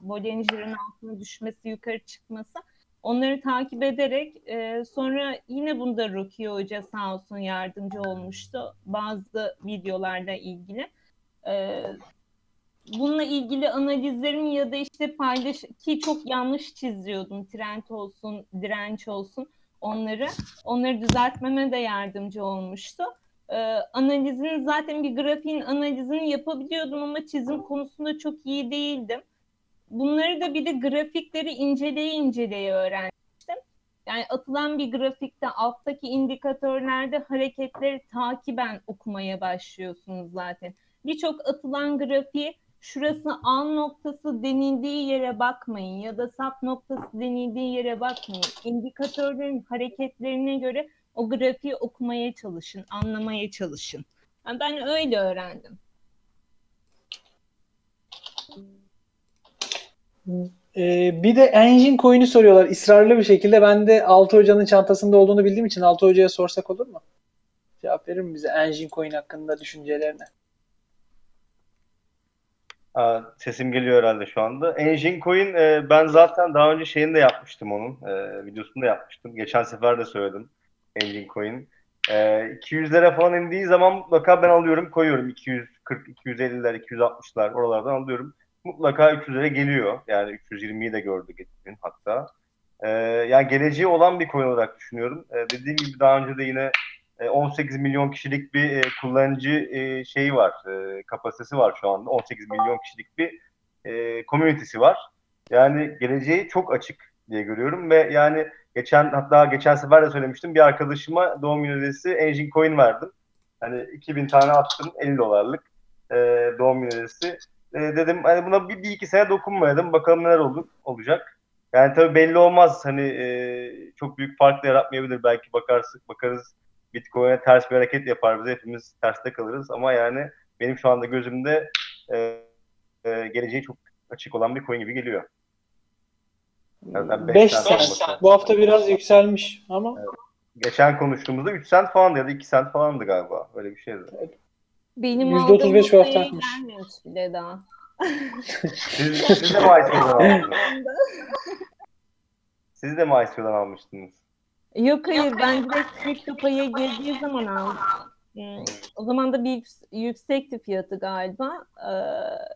[SPEAKER 2] Bollinger'ın altına düşmesi, yukarı çıkması. Onları takip ederek e, sonra yine bunda Rukiye Hoca sağ olsun yardımcı olmuştu. Bazı videolarla ilgili. Ee, bununla ilgili analizlerimi ya da işte paylaş ki çok yanlış çiziyordum. Trend olsun, direnç olsun onları. Onları düzeltmeme de yardımcı olmuştu. Ee, analizini zaten bir grafiğin analizini yapabiliyordum ama çizim konusunda çok iyi değildim. Bunları da bir de grafikleri inceleye inceleye öğrenmiştim. Yani atılan bir grafikte alttaki indikatörlerde hareketleri takiben okumaya başlıyorsunuz zaten birçok atılan grafiği şurası an noktası denildiği yere bakmayın ya da sap noktası denildiği yere bakmayın. İndikatörlerin hareketlerine göre o grafiği okumaya çalışın, anlamaya çalışın. Yani ben öyle öğrendim.
[SPEAKER 1] Ee, bir de engine coin'i soruyorlar ısrarlı bir şekilde. Ben de Altı Hoca'nın çantasında olduğunu bildiğim için Altı Hoca'ya sorsak olur mu? Cevap verir mi bize engine coin hakkında düşüncelerini?
[SPEAKER 9] Aa, sesim geliyor herhalde şu anda. Engine Coin e, ben zaten daha önce şeyini de yapmıştım onun. E, videosunu da yapmıştım. Geçen sefer de söyledim. Engine Coin. E, 200'lere falan indiği zaman mutlaka ben alıyorum koyuyorum. 240, 250'ler, 260'lar oralardan alıyorum. Mutlaka 300'lere geliyor. Yani 320'yi de gördük geçen hatta. E, yani geleceği olan bir coin olarak düşünüyorum. E, dediğim gibi daha önce de yine 18 milyon kişilik bir e, kullanıcı e, şeyi var, e, kapasitesi var şu anda. 18 milyon kişilik bir e, community'si var. Yani geleceği çok açık diye görüyorum ve yani geçen hatta geçen sefer de söylemiştim bir arkadaşıma doğum günü hediyesi Engine Coin verdim. Hani 2000 tane attım 50 dolarlık e, doğum günü hediyesi. E, dedim hani buna bir, bir iki sene dokunmayalım bakalım neler olur, olacak. Yani tabii belli olmaz hani e, çok büyük fark da yaratmayabilir belki bakarız bakarız Bitcoin'e ters bir hareket yapar bize hepimiz terste kalırız ama yani benim şu anda gözümde e, e, geleceği çok açık olan bir coin gibi geliyor. Zaten
[SPEAKER 1] 5
[SPEAKER 9] beş
[SPEAKER 1] sent. Bu hafta biraz yükselmiş ama
[SPEAKER 9] Geçen konuştuğumuzda 3 sent falandı ya da 2 sent falandı galiba. Öyle bir şeydi.
[SPEAKER 2] Benim
[SPEAKER 1] %35
[SPEAKER 2] aldığım
[SPEAKER 1] bu hafta artmış.
[SPEAKER 2] gelmemiş bile daha.
[SPEAKER 9] Siz, siz de mi ICO'dan *laughs* aldınız? *laughs* Siz de mi ICO'dan almıştınız?
[SPEAKER 2] Yok hayır ben direkt kripto paya girdiği zaman aldım. Hmm, O zaman da bir yüks- yüksekti fiyatı galiba. Ee,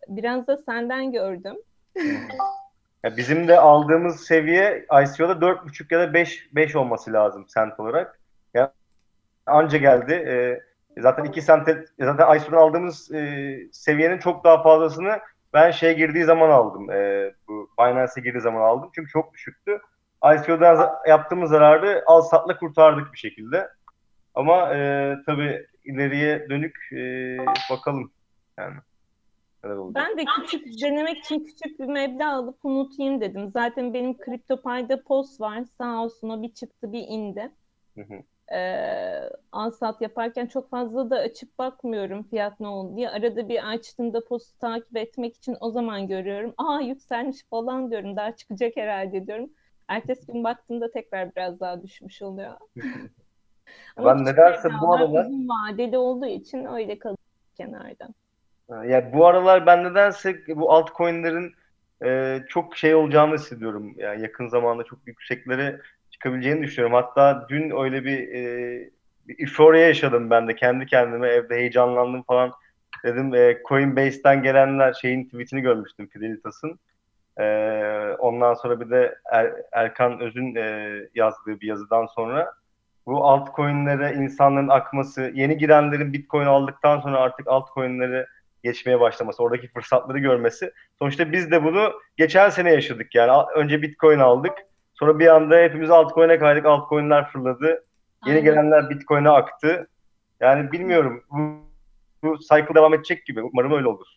[SPEAKER 2] biraz da senden gördüm. *laughs*
[SPEAKER 9] Ya bizim de aldığımız seviye ICO'da 4.5 ya da 5 5 olması lazım sent olarak. Ya anca geldi. Ee, Zaten 2 sente zaten Iceberg'den aldığımız e, seviyenin çok daha fazlasını ben şeye girdiği zaman aldım. E, bu Binance'e girdiği zaman aldım. Çünkü çok düşüktü. ICO'dan yaptığımız zararı al satla kurtardık bir şekilde. Ama e, tabii ileriye dönük e, bakalım yani.
[SPEAKER 2] Ben de küçük denemek için küçük bir meblağ alıp unutayım dedim. Zaten benim CryptoPie'de post var. Sağ olsun o bir çıktı bir indi.
[SPEAKER 9] Hı hı.
[SPEAKER 2] Ee, al-sat yaparken çok fazla da açıp bakmıyorum fiyat ne oldu diye. Arada bir açtığımda postu takip etmek için o zaman görüyorum. Aa yükselmiş falan diyorum. Daha çıkacak herhalde diyorum. Ertesi gün baktığımda tekrar biraz daha düşmüş oluyor. *laughs* Ama
[SPEAKER 9] Ben nedense bu aralar
[SPEAKER 2] uzun vadeli olduğu için öyle kalıyor kenarda.
[SPEAKER 9] Ya bu aralar ben nedense bu altcoin'lerin e, çok şey olacağını hissediyorum. Yani yakın zamanda çok yükseklere çıkabileceğini düşünüyorum. Hatta dün öyle bir, e, bir euphoria yaşadım ben de kendi kendime evde heyecanlandım falan. Dedim e, Coinbase'ten gelenler şeyin tweetini görmüştüm Fidelitas'ın. E, ondan sonra bir de Er- Erkan Öz'ün e, yazdığı bir yazıdan sonra bu altcoin'lere insanların akması, yeni girenlerin Bitcoin aldıktan sonra artık altcoin'lere geçmeye başlaması, oradaki fırsatları görmesi. Sonuçta biz de bunu geçen sene yaşadık yani. Önce Bitcoin aldık. Sonra bir anda hepimiz altcoin'e kaydık. Altcoin'ler fırladı. Yeni
[SPEAKER 2] Aynen.
[SPEAKER 9] gelenler Bitcoin'e aktı. Yani bilmiyorum. Bu, bu cycle devam edecek gibi. Umarım öyle olur.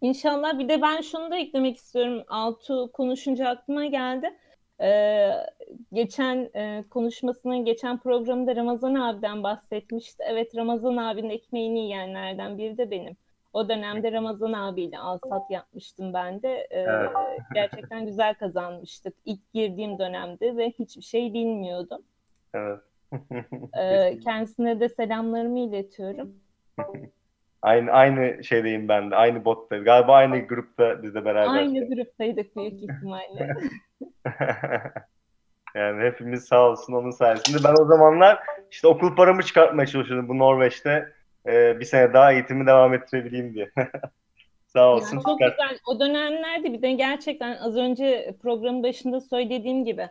[SPEAKER 2] İnşallah bir de ben şunu da eklemek istiyorum. Altu konuşunca aklıma geldi. Ee, geçen e, konuşmasının geçen programda Ramazan abiden bahsetmişti. Evet Ramazan abinin ekmeğini yiyenlerden biri de benim. O dönemde Ramazan abiyle alsat yapmıştım ben de. Ee,
[SPEAKER 9] Evet.
[SPEAKER 2] gerçekten güzel kazanmıştık. İlk girdiğim dönemde ve hiçbir şey bilmiyordum.
[SPEAKER 9] Evet. *laughs*
[SPEAKER 2] Ee, kendisine de selamlarımı iletiyorum. *laughs*
[SPEAKER 9] aynı aynı şeydeyim ben de. Aynı bottayım. Galiba aynı grupta biz de beraber.
[SPEAKER 2] Aynı gruptaydık büyük ihtimalle. *laughs*
[SPEAKER 9] Yani hepimiz sağ olsun onun sayesinde. Ben o zamanlar işte okul paramı çıkartmaya çalışıyordum bu Norveç'te. Ee, bir sene daha eğitimi devam ettirebileyim diye. *laughs* sağ olsun.
[SPEAKER 2] Yani çok
[SPEAKER 9] çıkart-
[SPEAKER 2] güzel. O dönemlerde bir de gerçekten az önce programın başında söylediğim gibi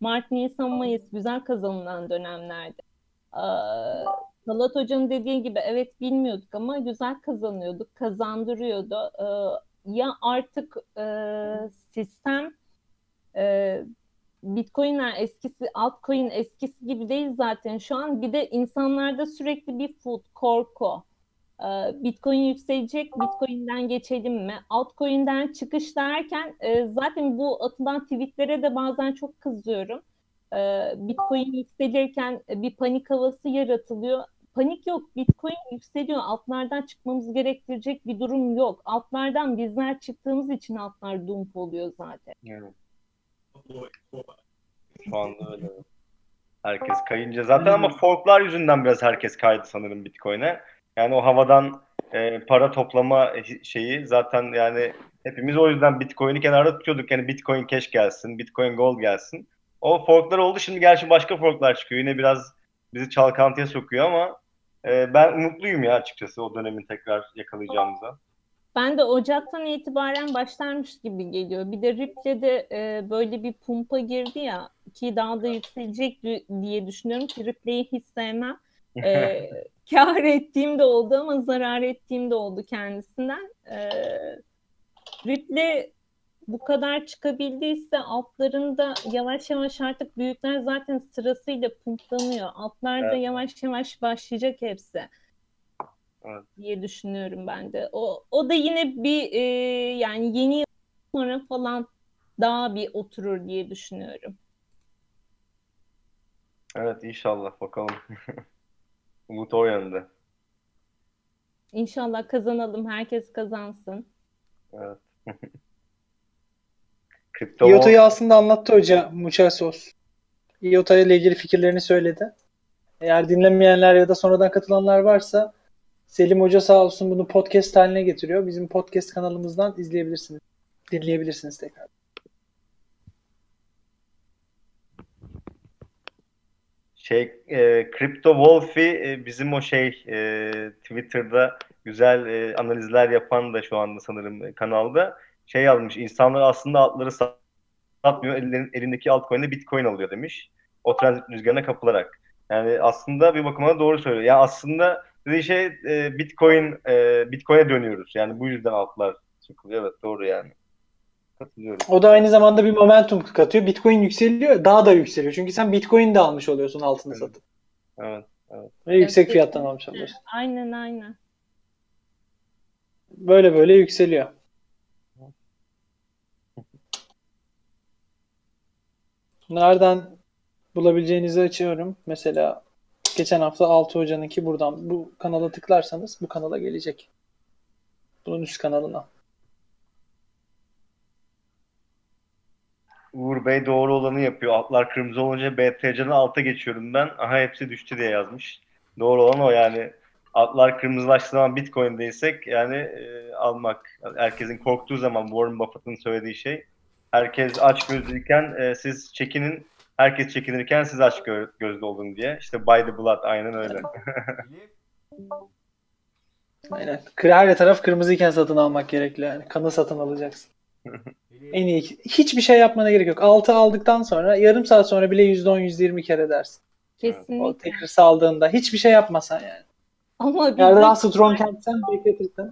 [SPEAKER 2] Mart, Nisan, Mayıs güzel kazanılan dönemlerdi. Ee, Talat Hoca'nın dediği gibi evet bilmiyorduk ama güzel kazanıyorduk, kazandırıyordu. Ee, ya artık e, sistem e, Bitcoin'ler eskisi, altcoin eskisi gibi değil zaten şu an. Bir de insanlarda sürekli bir food, korku. Ee, Bitcoin yükselecek, Bitcoin'den geçelim mi? Altcoin'den çıkış derken e, zaten bu atılan tweetlere de bazen çok kızıyorum. Ee, Bitcoin yükselirken e, bir panik havası yaratılıyor. Panik yok, Bitcoin yükseliyor. Altlardan çıkmamız gerektirecek bir durum yok. Altlardan bizler çıktığımız için altlar dump oluyor zaten.
[SPEAKER 9] Yani. Şu anda öyle. Herkes kayınca zaten ama forklar yüzünden biraz herkes kaydı sanırım Bitcoin'e. Yani o havadan e, para toplama şeyi zaten yani hepimiz o yüzden Bitcoin'i kenarda tutuyorduk. Yani Bitcoin Cash gelsin, Bitcoin Gold gelsin. O forklar oldu. Şimdi gerçi başka forklar çıkıyor. Yine biraz bizi çalkantıya sokuyor ama e, ben umutluyum ya açıkçası o dönemin tekrar yakalayacağımıza.
[SPEAKER 2] Ben de Ocak'tan itibaren başlarmış gibi geliyor. Bir de Ripple'de e, böyle bir pumpa girdi ya ki daha da yükselecek di- diye düşünüyorum ki Ripple'yi hiç sevmem. *laughs* E, kar ettiğim de oldu ama zarar ettiğim de oldu kendisinden. E, Ripple bu kadar çıkabildiyse altlarında yavaş yavaş artık büyükler zaten sırasıyla pumplanıyor. Altlarda
[SPEAKER 9] Evet.
[SPEAKER 2] yavaş yavaş başlayacak hepsi
[SPEAKER 9] Evet.
[SPEAKER 2] diye düşünüyorum ben de. O, o da yine bir e, yani yeni yıl sonra falan daha bir oturur diye düşünüyorum.
[SPEAKER 9] Evet inşallah bakalım. *laughs* Umut o yönde.
[SPEAKER 2] İnşallah kazanalım, herkes kazansın.
[SPEAKER 9] Evet. *laughs* Kripto
[SPEAKER 1] IOTa'yı aslında anlattı hoca Muchasos. IOTA ile ilgili fikirlerini söyledi. Eğer dinlemeyenler ya da sonradan katılanlar varsa Selim Hoca sağ olsun bunu podcast haline getiriyor. Bizim podcast kanalımızdan izleyebilirsiniz. Dinleyebilirsiniz tekrar.
[SPEAKER 9] Şey, e, Crypto Wolfie e, bizim o şey e, Twitter'da güzel e, analizler yapan da şu anda sanırım e, kanalda şey yazmış. İnsanlar aslında altları sat- satmıyor. Ellerin, elindeki altcoin'e Bitcoin alıyor demiş. O transit rüzgarına kapılarak. Yani aslında bir bakıma da doğru söylüyor. Ya aslında dediği şey e, Bitcoin e, Bitcoin'e dönüyoruz. Yani bu yüzden altlar çıkılıyor. Evet doğru yani. Katılıyorum.
[SPEAKER 1] O da aynı zamanda bir momentum katıyor. Bitcoin yükseliyor, daha da yükseliyor. Çünkü sen Bitcoin de almış oluyorsun altını
[SPEAKER 9] Evet.
[SPEAKER 1] satıp.
[SPEAKER 9] Evet. evet.
[SPEAKER 1] Ve yüksek
[SPEAKER 2] Evet.
[SPEAKER 1] fiyattan almış oluyorsun.
[SPEAKER 2] Aynen aynen.
[SPEAKER 1] Böyle böyle yükseliyor. Nereden bulabileceğinizi açıyorum. Mesela geçen hafta 6 Hoca'nınki buradan. Bu kanala tıklarsanız bu kanala gelecek. Bunun üst kanalına.
[SPEAKER 9] Uğur Bey doğru olanı yapıyor. Altlar kırmızı olunca BTC'den alta geçiyorum ben. Aha hepsi düştü diye yazmış. Doğru olan o yani. Altlar kırmızılaştığı zaman Bitcoin'deysek yani e, almak. Herkesin korktuğu zaman Warren Buffett'ın söylediği şey. Herkes aç gözlüyken e, siz çekinin. Herkes çekinirken siz aç gö- gözlü olun diye. İşte by the blood aynen öyle. *laughs*
[SPEAKER 1] Aynen. Her taraf kırmızıyken satın almak gerekli yani. Kanı satın alacaksın. *laughs* En iyi. Hiçbir şey yapmana gerek yok. 6 aldıktan sonra yarım saat sonra bile %10 %20 kere dersin. O
[SPEAKER 2] Kesinlikle.
[SPEAKER 1] tekrar aldığında hiçbir şey yapmasan yani.
[SPEAKER 2] Ama bizde
[SPEAKER 1] daha strong kendisen bekletirsen.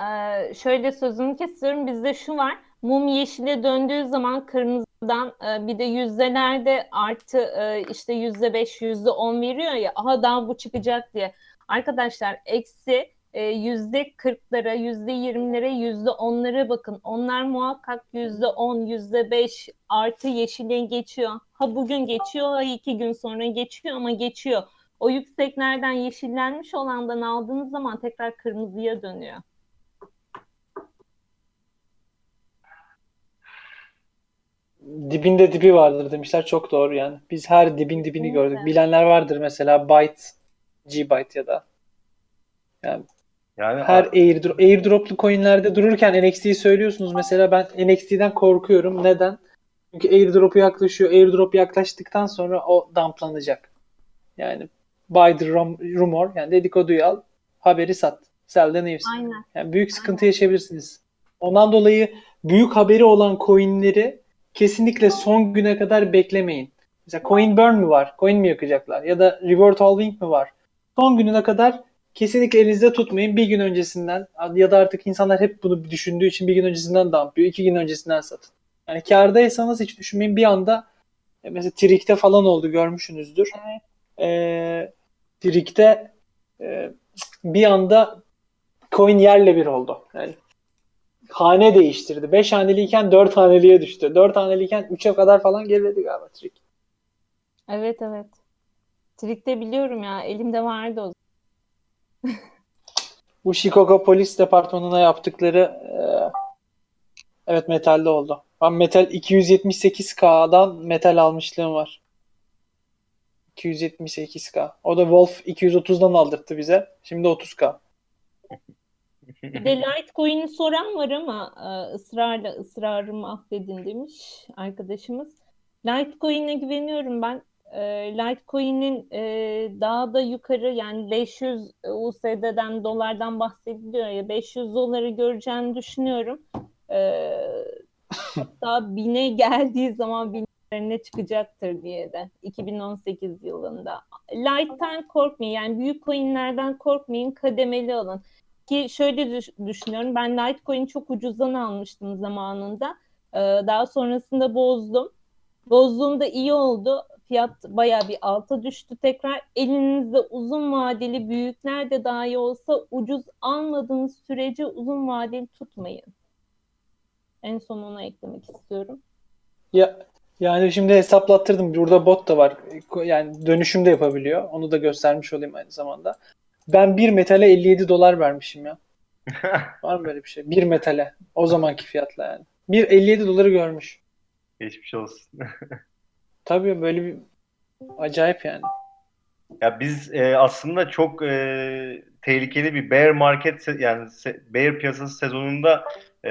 [SPEAKER 2] Ee, şöyle sözünü kesiyorum. Bizde şu var. Mum yeşile döndüğü zaman kırmızıdan e, bir de yüzdelerde artı e, işte yüzde beş, yüzde on veriyor ya. Aha daha bu çıkacak diye. Arkadaşlar eksi e, yüzde kırklara, yüzde yirmilere, yüzde onlara bakın. Onlar muhakkak yüzde on, yüzde beş artı yeşile geçiyor. Ha bugün geçiyor, ha iki gün sonra geçiyor ama geçiyor. O yükseklerden yeşillenmiş olandan aldığınız zaman tekrar kırmızıya dönüyor.
[SPEAKER 1] Dibinde dibi vardır demişler. Çok doğru yani. Biz her dibin dibini gördük. Bilenler vardır mesela Byte, G-Byte ya da. Yani
[SPEAKER 9] Yani
[SPEAKER 1] her airdrop, airdroplu coinlerde dururken NXT'yi söylüyorsunuz. Mesela ben NXT'den korkuyorum. Neden? Çünkü airdrop'u yaklaşıyor. Airdrop yaklaştıktan sonra o dumplanacak. Yani buy the rum- rumor yani dedikoduyu al, haberi sat. Sell the news.
[SPEAKER 2] Aynen.
[SPEAKER 1] Yani büyük sıkıntı yaşayabilirsiniz. Ondan dolayı büyük haberi olan coinleri kesinlikle son güne kadar beklemeyin. Mesela coin burn mü var? Coin mi yakacaklar? Ya da reward halving mi var? Son gününe kadar kesinlikle elinizde tutmayın. Bir gün öncesinden ya da artık insanlar hep bunu düşündüğü için bir gün öncesinden dumplıyor. iki gün öncesinden satın. Yani kârdaysanız hiç düşünmeyin. Bir anda e, mesela Trik'te falan oldu görmüşsünüzdür.
[SPEAKER 2] Evet.
[SPEAKER 1] Ee, Trik'te e, bir anda coin yerle bir oldu. Yani hane değiştirdi. 5 haneliyken 4 haneliye düştü. 4 haneliyken 3'e kadar falan geriledi galiba Trik.
[SPEAKER 2] Evet evet. Trik'te biliyorum ya. Elimde vardı o.
[SPEAKER 1] Bu Chicago Polis Departmanı'na yaptıkları e, evet metalde oldu. Ben metal 278K'dan metal almışlığım var. 278K. O da Wolf 230'dan aldırttı bize. Şimdi 30K.
[SPEAKER 2] Bir de Litecoin'i soran var ama e, ısrarla ısrarımı affedin demiş arkadaşımız. Litecoin'e güveniyorum ben. E, Litecoin'in e, daha da yukarı yani 500 USD'den dolardan bahsediliyor ya 500 doları göreceğini düşünüyorum. Hatta 1000'e geldiği zaman 1000 üzerine çıkacaktır diye de 2018 yılında. Lite'tan korkmayın yani büyük coinlerden korkmayın kademeli alın. Ki şöyle düş- düşünüyorum ben Litecoin'i çok ucuzdan almıştım zamanında. Ee, daha sonrasında bozdum. Bozduğumda iyi oldu. Fiyat bayağı bir alta düştü tekrar. Elinizde uzun vadeli büyükler de dahi olsa ucuz almadığınız sürece uzun vadeli tutmayın. En son onu eklemek istiyorum.
[SPEAKER 1] Ya yani şimdi hesaplattırdım. Burada bot da var. Yani dönüşüm de yapabiliyor. Onu da göstermiş olayım aynı zamanda. Ben bir metale 57 dolar vermişim ya. *laughs* Var mı böyle bir şey? Bir metale. O zamanki fiyatla yani. Bir 57 doları görmüş.
[SPEAKER 9] Geçmiş olsun. *laughs*
[SPEAKER 1] Tabii böyle bir acayip yani.
[SPEAKER 9] Ya biz e, aslında çok e, tehlikeli bir bear market yani bear piyasası sezonunda e,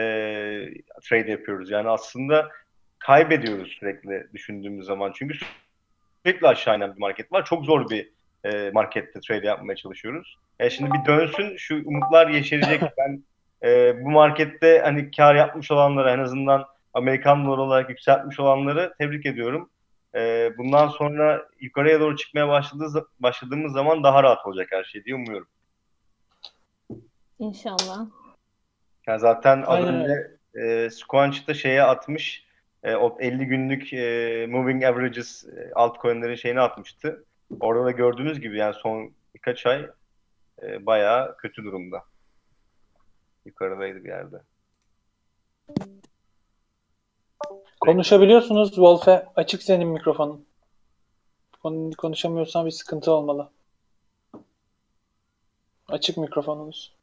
[SPEAKER 9] trade yapıyoruz. Yani aslında kaybediyoruz sürekli düşündüğümüz zaman. Çünkü sürekli aşağı inen bir market var. Çok zor bir e, markette trade yapmaya çalışıyoruz. E, şimdi bir dönsün şu umutlar yeşerecek. *laughs* Ben e, bu markette hani kar yapmış olanları en azından Amerikan doları olarak yükseltmiş olanları tebrik ediyorum. e, bundan sonra yukarıya doğru çıkmaya başladığı, başladığımız zaman daha rahat olacak her şey diye umuyorum.
[SPEAKER 2] İnşallah.
[SPEAKER 9] Yani zaten az önce e, Squanch da şeye atmış. E, o 50 günlük e, moving averages e, altcoin'lerin şeyini atmıştı. Orada da gördüğünüz gibi yani son birkaç ay e, bayağı kötü durumda. Yukarıdaydı bir yerde.
[SPEAKER 1] Konuşabiliyorsunuz Wolf'e. Açık senin mikrofonun. Kon- Konuşamıyorsan bir sıkıntı olmalı. Açık mikrofonunuz.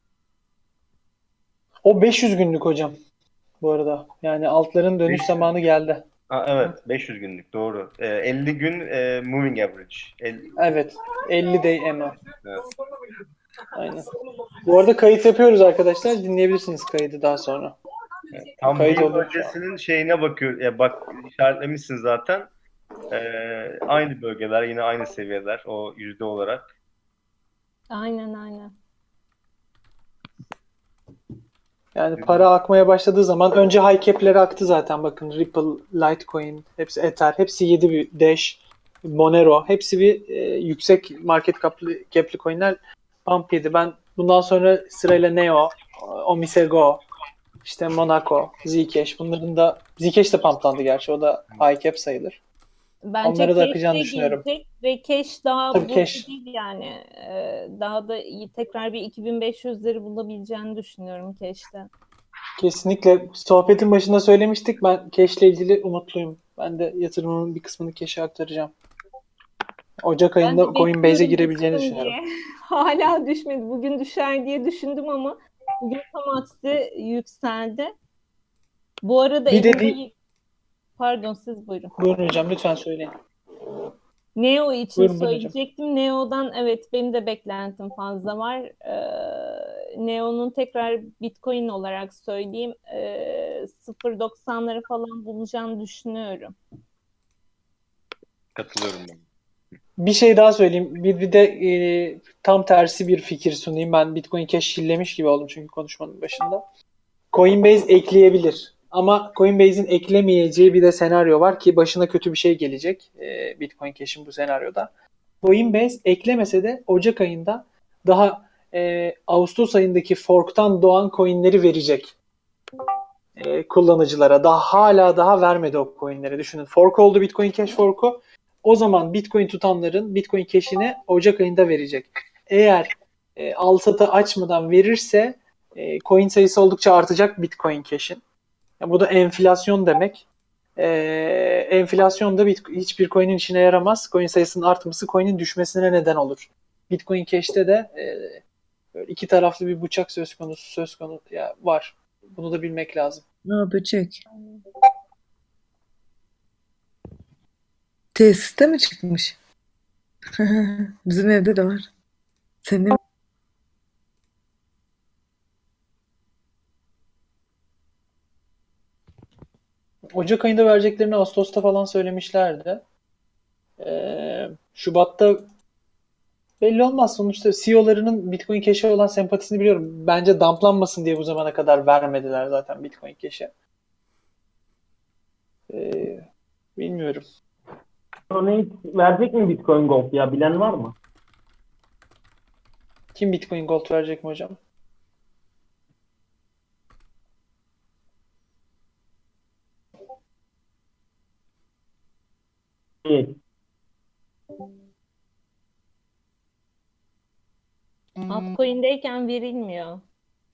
[SPEAKER 1] O 500 günlük hocam. Bu arada. Yani altların dönüş
[SPEAKER 9] 500.
[SPEAKER 1] zamanı geldi.
[SPEAKER 9] Ha, evet 500 günlük doğru. E, 50 gün e, moving average. El-
[SPEAKER 1] Evet. 50 day MA.
[SPEAKER 9] Evet.
[SPEAKER 1] Aynen. Bu arada kayıt yapıyoruz arkadaşlar. Dinleyebilirsiniz kaydı daha sonra.
[SPEAKER 9] Tam
[SPEAKER 1] Kayıt
[SPEAKER 9] öncesinin şeyine bakıyor. Ya bak işaretlemişsin zaten. E, aynı bölgeler yine aynı seviyeler o yüzde olarak.
[SPEAKER 2] Aynen aynen.
[SPEAKER 1] Yani para akmaya başladığı zaman önce high cap'lere aktı zaten. Bakın Ripple, Litecoin, hepsi Ether, hepsi 7 bir Dash, Monero, hepsi bir e, yüksek market cap'li, cap'li coin'ler pump yedi. Ben bundan sonra sırayla Neo, Omisego, işte Monaco, Zcash bunların da Zcash de pumplandı gerçi. O da high cap sayılır.
[SPEAKER 2] Bence
[SPEAKER 1] Onlara da akacağını düşünüyorum.
[SPEAKER 2] Ve cash daha
[SPEAKER 1] Tabii
[SPEAKER 2] bu
[SPEAKER 1] cash.
[SPEAKER 2] değil yani. Ee, daha da iyi, tekrar bir 2500'leri bulabileceğini düşünüyorum cash'te.
[SPEAKER 1] Kesinlikle sohbetin başında söylemiştik. Ben ile ilgili umutluyum. Ben de yatırımımın bir kısmını cash'e aktaracağım. Ocak ayında Coinbase'e girebileceğini düşünüyorum.
[SPEAKER 2] diye. *laughs* Hala düşmedi. Bugün düşer diye düşündüm ama bugün tam aksi yükseldi. Bu arada
[SPEAKER 1] Bir de bir-
[SPEAKER 2] pardon siz buyurun.
[SPEAKER 1] Buyurun hocam lütfen söyleyin.
[SPEAKER 2] Neo için
[SPEAKER 1] Buyurun, buyurun hocam.
[SPEAKER 2] söyleyecektim. Neo'dan evet benim de beklentim fazla var. Ee, Neo'nun tekrar Bitcoin olarak söyleyeyim ee, 0.90'ları falan bulacağını düşünüyorum.
[SPEAKER 9] Katılıyorum ben.
[SPEAKER 1] Bir şey daha söyleyeyim. Bir, bir de e, tam tersi bir fikir sunayım. Ben Bitcoin Cash şillemiş gibi oldum çünkü konuşmanın başında. Coinbase ekleyebilir. Ama Coinbase'in eklemeyeceği bir de senaryo var ki başına kötü bir şey gelecek e, Bitcoin Cash'in bu senaryoda. Coinbase eklemese de Ocak ayında daha e, Ağustos ayındaki fork'tan doğan coinleri verecek e, kullanıcılara. Daha hala daha vermedi o coinleri. Düşünün. Fork oldu Bitcoin Cash fork'u. O zaman Bitcoin tutanların Bitcoin Cash'ini Ocak ayında verecek. Eğer e, al-satı açmadan verirse e, coin sayısı oldukça artacak Bitcoin Cash'in. Ya bu da enflasyon demek. E, enflasyon da bit- hiçbir coin'in işine yaramaz. Coin sayısının artması coin'in düşmesine neden olur. Bitcoin Cash'te de e, iki taraflı bir bıçak söz konusu söz konusu ya var. Bunu da bilmek lazım.
[SPEAKER 10] Aa, böcek. Tesiste mi çıkmış? *laughs* Bizim evde de var. Senin
[SPEAKER 1] Ocak ayında vereceklerini Ağustos'ta falan söylemişlerdi. Ee, Şubat'ta belli olmaz. Sonuçta CEO'larının Bitcoin Cash'e olan sempatisini biliyorum. Bence damplanmasın diye bu zamana kadar vermediler zaten Bitcoin Cash'e. Ee, bilmiyorum.
[SPEAKER 11] Verecek mi Bitcoin Gold ya bilen var mı?
[SPEAKER 1] Kim Bitcoin Gold verecek mi hocam?
[SPEAKER 11] Değil.
[SPEAKER 2] Altcoin'deyken verilmiyor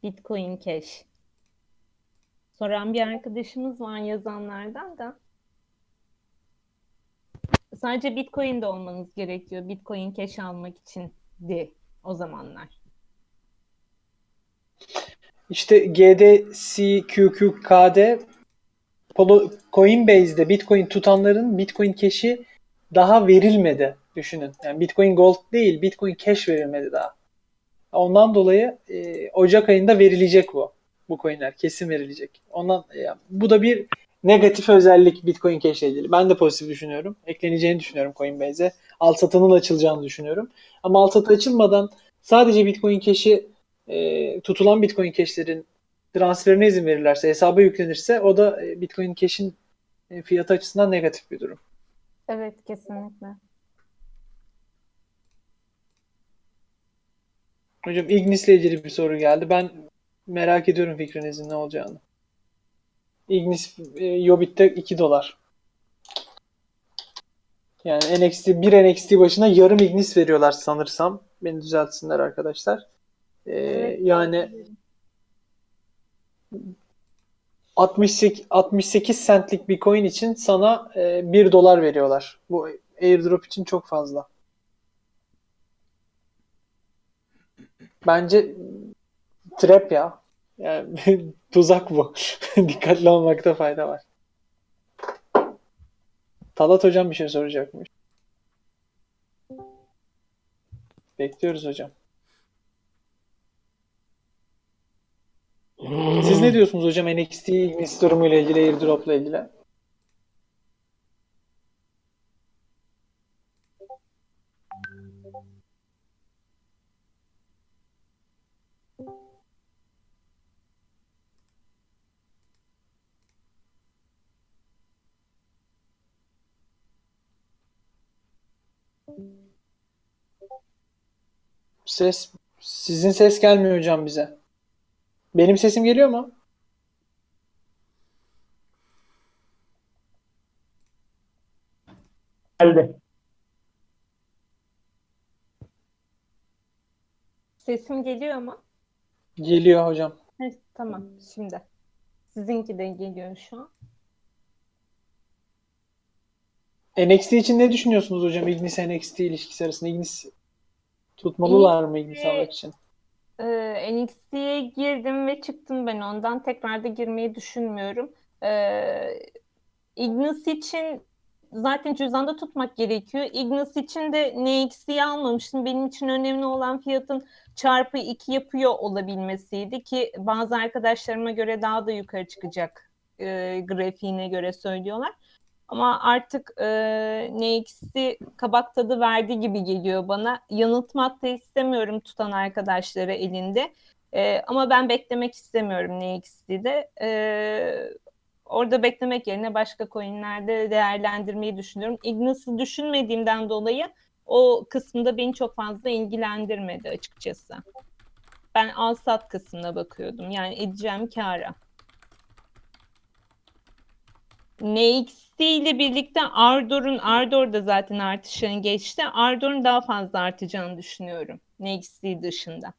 [SPEAKER 2] Bitcoin Cash. Soran bir arkadaşımız var yazanlardan da. Sadece Bitcoin'de olmanız gerekiyor Bitcoin Cash almak için di o zamanlar.
[SPEAKER 1] İşte GDCQQK'de Polo- Coinbase'de Bitcoin tutanların Bitcoin Cash'i daha verilmedi düşünün. Yani Bitcoin Gold değil, Bitcoin Cash verilmedi daha. Ondan dolayı e, Ocak ayında verilecek bu. Bu coinler kesin verilecek. Ondan ya, bu da bir negatif özellik Bitcoin Cash ile ilgili. Ben de pozitif düşünüyorum. Ekleneceğini düşünüyorum Coinbase'e. Alt satının açılacağını düşünüyorum. Ama alt satı açılmadan sadece Bitcoin Cash'i e, tutulan Bitcoin Cash'lerin transferine izin verirlerse, hesaba yüklenirse o da e, Bitcoin Cash'in e, fiyatı açısından negatif bir durum.
[SPEAKER 2] Evet kesinlikle.
[SPEAKER 1] Hocam Ignis'le ilgili bir soru geldi. Ben merak ediyorum fikrinizin ne olacağını. Ignis e, Yobbit'te 2 dolar. Yani NXT bir NXT başına yarım Ignis veriyorlar sanırsam. Beni düzeltsinler arkadaşlar. Ee, yani 68 68 centlik bir coin için sana e, 1 dolar veriyorlar. Bu airdrop için çok fazla. Bence trap ya. Yani *laughs* tuzak bu. *laughs* Dikkatli olmakta fayda var. Talat hocam bir şey soracakmış. Bekliyoruz hocam. Siz ne diyorsunuz hocam NXT Ignis durumuyla ilgili, airdrop'la ilgili? Ses sizin ses gelmiyor hocam bize. Benim sesim geliyor mu?
[SPEAKER 11] Geldi.
[SPEAKER 2] Sesim geliyor mu?
[SPEAKER 1] Geliyor hocam.
[SPEAKER 2] Evet, tamam şimdi. Sizinki de geliyor şu an.
[SPEAKER 1] NXT için ne düşünüyorsunuz hocam? Ignis NXT ilişkisi arasında Ignis tutmalılar mı Ignis almak için?
[SPEAKER 2] Ee, NXT'ye girdim ve çıktım ben ondan. Tekrar da girmeyi düşünmüyorum. Ee, Ignis için zaten cüzdanda tutmak gerekiyor. Ignis için de NXT'yi almamıştım. Benim için önemli olan fiyatın çarpı 2 yapıyor olabilmesiydi ki bazı arkadaşlarıma göre daha da yukarı çıkacak e, grafiğine göre söylüyorlar. Ama artık e, NXT kabak tadı verdi gibi geliyor bana. Yanıltmak da istemiyorum tutan arkadaşları elinde. E, ama ben beklemek istemiyorum NXT'de. E, orada beklemek yerine başka coinlerde değerlendirmeyi düşünüyorum. Ignis'i düşünmediğimden dolayı o kısımda beni çok fazla ilgilendirmedi açıkçası. Ben al sat kısmına bakıyordum. Yani edeceğim kâra. NXT ile birlikte Ardor'un Ardor da zaten artışını geçti. Ardor'un daha fazla artacağını düşünüyorum. NXT dışında.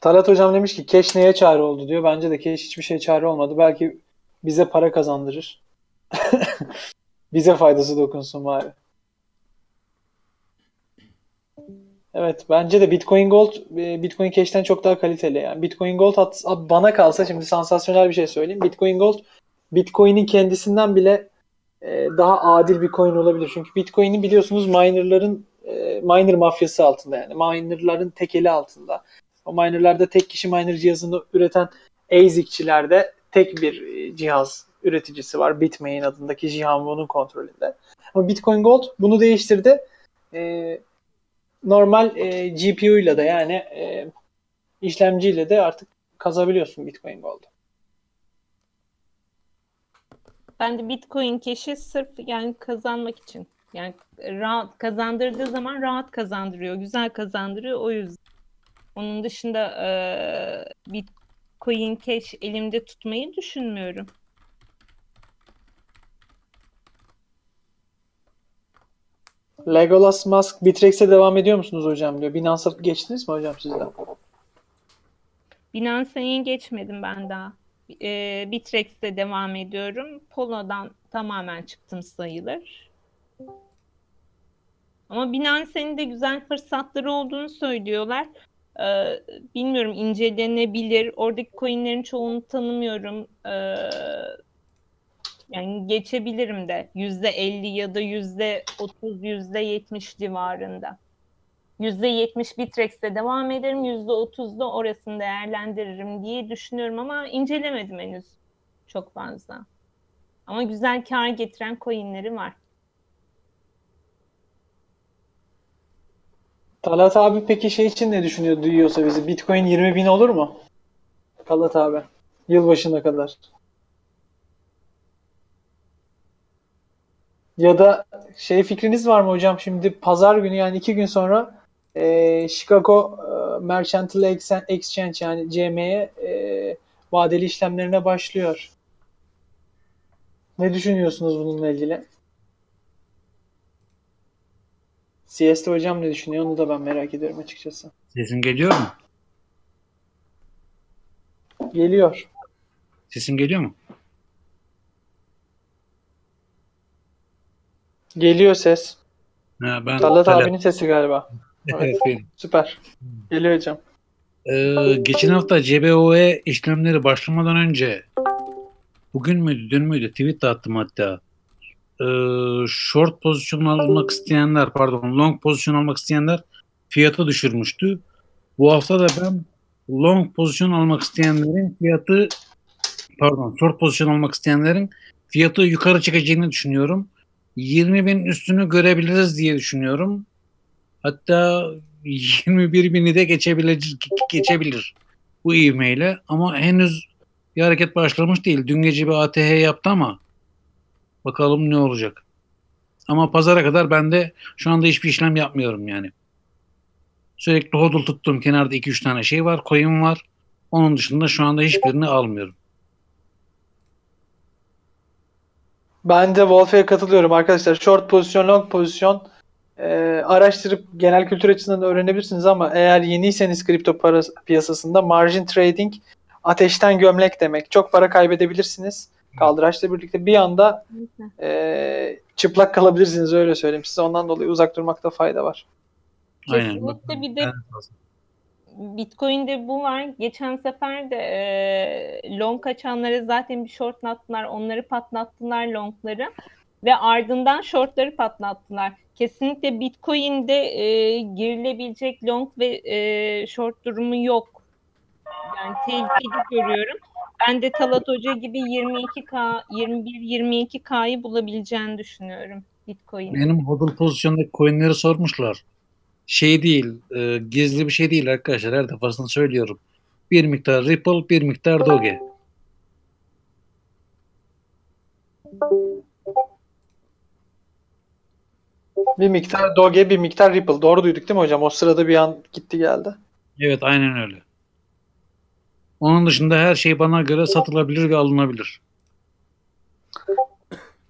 [SPEAKER 1] Talat hocam demiş ki cash neye çare oldu diyor. Bence de cash hiçbir şey çare olmadı. Belki bize para kazandırır. *laughs* bize faydası dokunsun bari. Evet bence de Bitcoin Gold e, Bitcoin Cash'ten çok daha kaliteli. Yani Bitcoin Gold bana kalsa şimdi sansasyonel bir şey söyleyeyim. Bitcoin Gold Bitcoin'in kendisinden bile e, daha adil bir coin olabilir. Çünkü Bitcoin'i biliyorsunuz minerların e, miner mafyası altında yani. Minerların tekeli altında. O minerlarda tek kişi miner cihazını üreten ASIC'çilerde tek bir cihaz üreticisi var. Bitmain adındaki Jihan Wu'nun kontrolünde. Ama Bitcoin Gold bunu değiştirdi. E, normal e, GPU ile de yani e, işlemciyle de artık kazabiliyorsun Bitcoin Gold.
[SPEAKER 2] Ben de Bitcoin Cash'i sırf yani kazanmak için. Yani rahat kazandırdığı zaman rahat kazandırıyor, güzel kazandırıyor o yüzden. Onun dışında e, Bitcoin Cash elimde tutmayı düşünmüyorum.
[SPEAKER 1] Legolas Musk Bitrex'e devam ediyor musunuz hocam diyor. Binance'a geçtiniz mi hocam sizden?
[SPEAKER 2] Binance'a geçmedim ben daha. E, Bitrex'te devam ediyorum. Polo'dan tamamen çıktım sayılır. Ama Binance'nin de güzel fırsatları olduğunu söylüyorlar. Ee, bilmiyorum incelenebilir. Oradaki coinlerin çoğunu tanımıyorum. Ee, yani geçebilirim de %50 ya da %30, %70 civarında. %70 Bitrex'te devam ederim, %30'da orasını değerlendiririm diye düşünüyorum ama incelemedim henüz çok fazla. Ama güzel kar getiren coinleri var.
[SPEAKER 1] Talat abi peki şey için ne düşünüyor duyuyorsa bizi? Bitcoin 20 bin olur mu? Talat abi. Yılbaşına kadar. Ya da şey fikriniz var mı hocam? Şimdi pazar günü yani iki gün sonra e, Chicago e, Mercantile Ex- Exchange yani CME e, vadeli işlemlerine başlıyor. Ne düşünüyorsunuz bununla ilgili? CS'de hocam ne düşünüyor? Onu da ben merak ediyorum açıkçası.
[SPEAKER 12] Sesim geliyor mu?
[SPEAKER 1] Geliyor.
[SPEAKER 12] Sesim geliyor mu?
[SPEAKER 1] Geliyor ses.
[SPEAKER 12] Ha, ben
[SPEAKER 1] Talat
[SPEAKER 12] Talat-
[SPEAKER 1] abinin sesi galiba.
[SPEAKER 12] Evet, benim.
[SPEAKER 1] Süper. Geliyor hocam.
[SPEAKER 12] Ee, geçen hafta CBOE işlemleri başlamadan önce bugün müydü, dün müydü tweet de attım hatta. Ee, short pozisyon almak isteyenler, pardon long pozisyon almak isteyenler fiyatı düşürmüştü. Bu hafta da ben long pozisyon almak isteyenlerin fiyatı pardon short pozisyon almak isteyenlerin fiyatı yukarı çıkacağını düşünüyorum. 20 bin üstünü görebiliriz diye düşünüyorum. Hatta 21 bini de geçebilir, geçebilir bu ivmeyle. Ama henüz bir hareket başlamış değil. Dün gece bir ATH yaptı ama bakalım ne olacak. Ama pazara kadar ben de şu anda hiçbir işlem yapmıyorum yani. Sürekli hodl tuttum. Kenarda 2-3 tane şey var. Coin var. Onun dışında şu anda hiçbirini almıyorum.
[SPEAKER 1] Ben de Wolf'e katılıyorum arkadaşlar. Short pozisyon, long pozisyon e, araştırıp genel kültür açısından öğrenebilirsiniz ama eğer yeniyseniz kripto para piyasasında margin trading ateşten gömlek demek. Çok para kaybedebilirsiniz. Kaldıraçla birlikte bir anda e, çıplak kalabilirsiniz öyle söyleyeyim size. Ondan dolayı uzak durmakta fayda var.
[SPEAKER 2] Kesinlikle bir de Bitcoin'de bu var. Geçen sefer de e, long açanları zaten bir short attılar. Onları patlattılar longları. Ve ardından shortları patlattılar. Kesinlikle Bitcoin'de e, girilebilecek long ve e, short durumu yok. Yani tehlikeli görüyorum. Ben de Talat Hoca gibi 22K, 21-22K'yı bulabileceğini düşünüyorum Bitcoin.
[SPEAKER 12] Benim hodl pozisyondaki coinleri sormuşlar. Şey değil, e, gizli bir şey değil arkadaşlar. Her defasında söylüyorum. Bir miktar Ripple, bir miktar Doge.
[SPEAKER 1] Bir miktar Doge, bir miktar Ripple. Doğru duyduk değil mi hocam? O sırada bir an gitti geldi.
[SPEAKER 12] Evet, aynen öyle. Onun dışında her şey bana göre satılabilir ve alınabilir.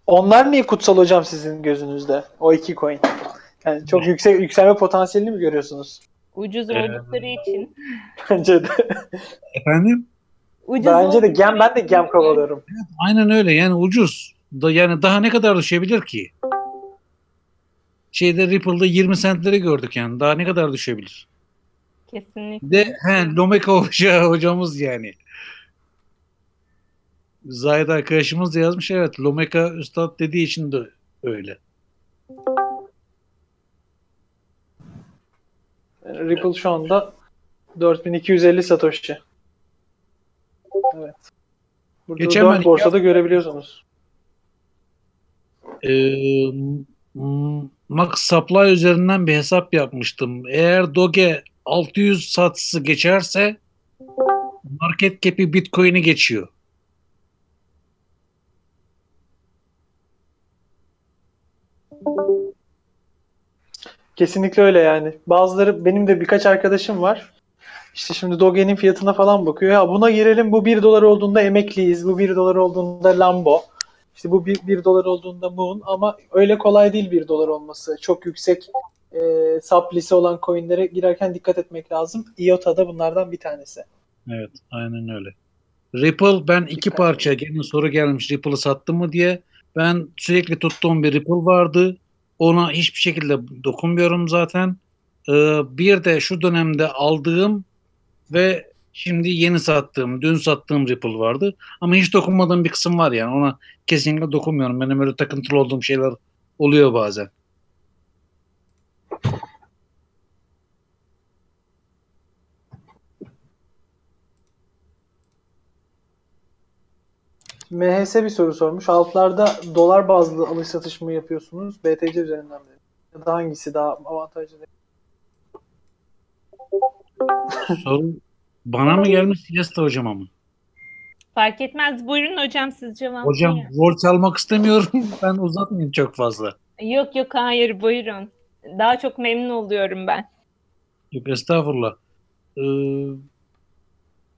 [SPEAKER 1] Onlar niye kutsal hocam sizin gözünüzde? O iki coin. Yani çok yüksek yükselme potansiyelini mi görüyorsunuz?
[SPEAKER 2] Ucuz
[SPEAKER 12] Ee,
[SPEAKER 2] oldukları için.
[SPEAKER 1] Bence de.
[SPEAKER 12] Efendim?
[SPEAKER 2] Ucuz
[SPEAKER 1] Bence de gem ben de gem kovalıyorum.
[SPEAKER 12] Aynen öyle. Yani ucuz. Da, yani daha ne kadar düşebilir ki? Şeyde Ripple'da 20 centleri gördük yani. Daha ne kadar düşebilir?
[SPEAKER 2] Kesinlikle.
[SPEAKER 12] De he, Lomeka *laughs* hoca, hocamız yani. Zahid arkadaşımız da yazmış. Evet Lomeka Üstad dediği için de öyle.
[SPEAKER 1] Yani Ripple şu anda 4250 Satoshi. Evet. Burada
[SPEAKER 12] Geçen ben
[SPEAKER 1] 4
[SPEAKER 12] iki
[SPEAKER 1] borsada görebiliyorsunuz.
[SPEAKER 12] Ee, Max Supply üzerinden bir hesap yapmıştım. Eğer Doge 600 satısı geçerse market cap'i Bitcoin'i geçiyor.
[SPEAKER 1] Kesinlikle öyle yani. Bazıları benim de birkaç arkadaşım var. İşte şimdi Doge'nin fiyatına falan bakıyor. Ya buna girelim bu 1 dolar olduğunda emekliyiz. Bu 1 dolar olduğunda Lambo. İşte bu 1, 1 dolar olduğunda Moon ama öyle kolay değil 1 dolar olması. Çok yüksek e, supply'si olan coinlere girerken dikkat etmek lazım. IOTA da bunlardan bir tanesi.
[SPEAKER 12] Evet, aynen öyle. Ripple ben iki parça gene soru gelmiş Ripple'ı sattım mı diye. Ben sürekli tuttuğum bir Ripple vardı. Ona hiçbir şekilde dokunmuyorum zaten. Ee, bir de şu dönemde aldığım ve şimdi yeni sattığım, dün sattığım Ripple vardı. Ama hiç dokunmadığım bir kısım var yani. Ona kesinlikle dokunmuyorum. Benim öyle takıntılı olduğum şeyler oluyor bazen.
[SPEAKER 1] MHS bir soru sormuş. Altlarda dolar bazlı alış satış mı yapıyorsunuz? BTC üzerinden mi? Ya da hangisi daha avantajlı?
[SPEAKER 12] Soru bana mı gelmiş Siesta hocama mı?
[SPEAKER 2] Fark etmez. Buyurun hocam siz cevaplayın.
[SPEAKER 12] Hocam rol çalmak istemiyorum. *laughs* Ben uzatmayayım çok fazla.
[SPEAKER 2] Yok yok hayır buyurun. Daha çok memnun oluyorum ben.
[SPEAKER 12] Yok estağfurullah. Ee,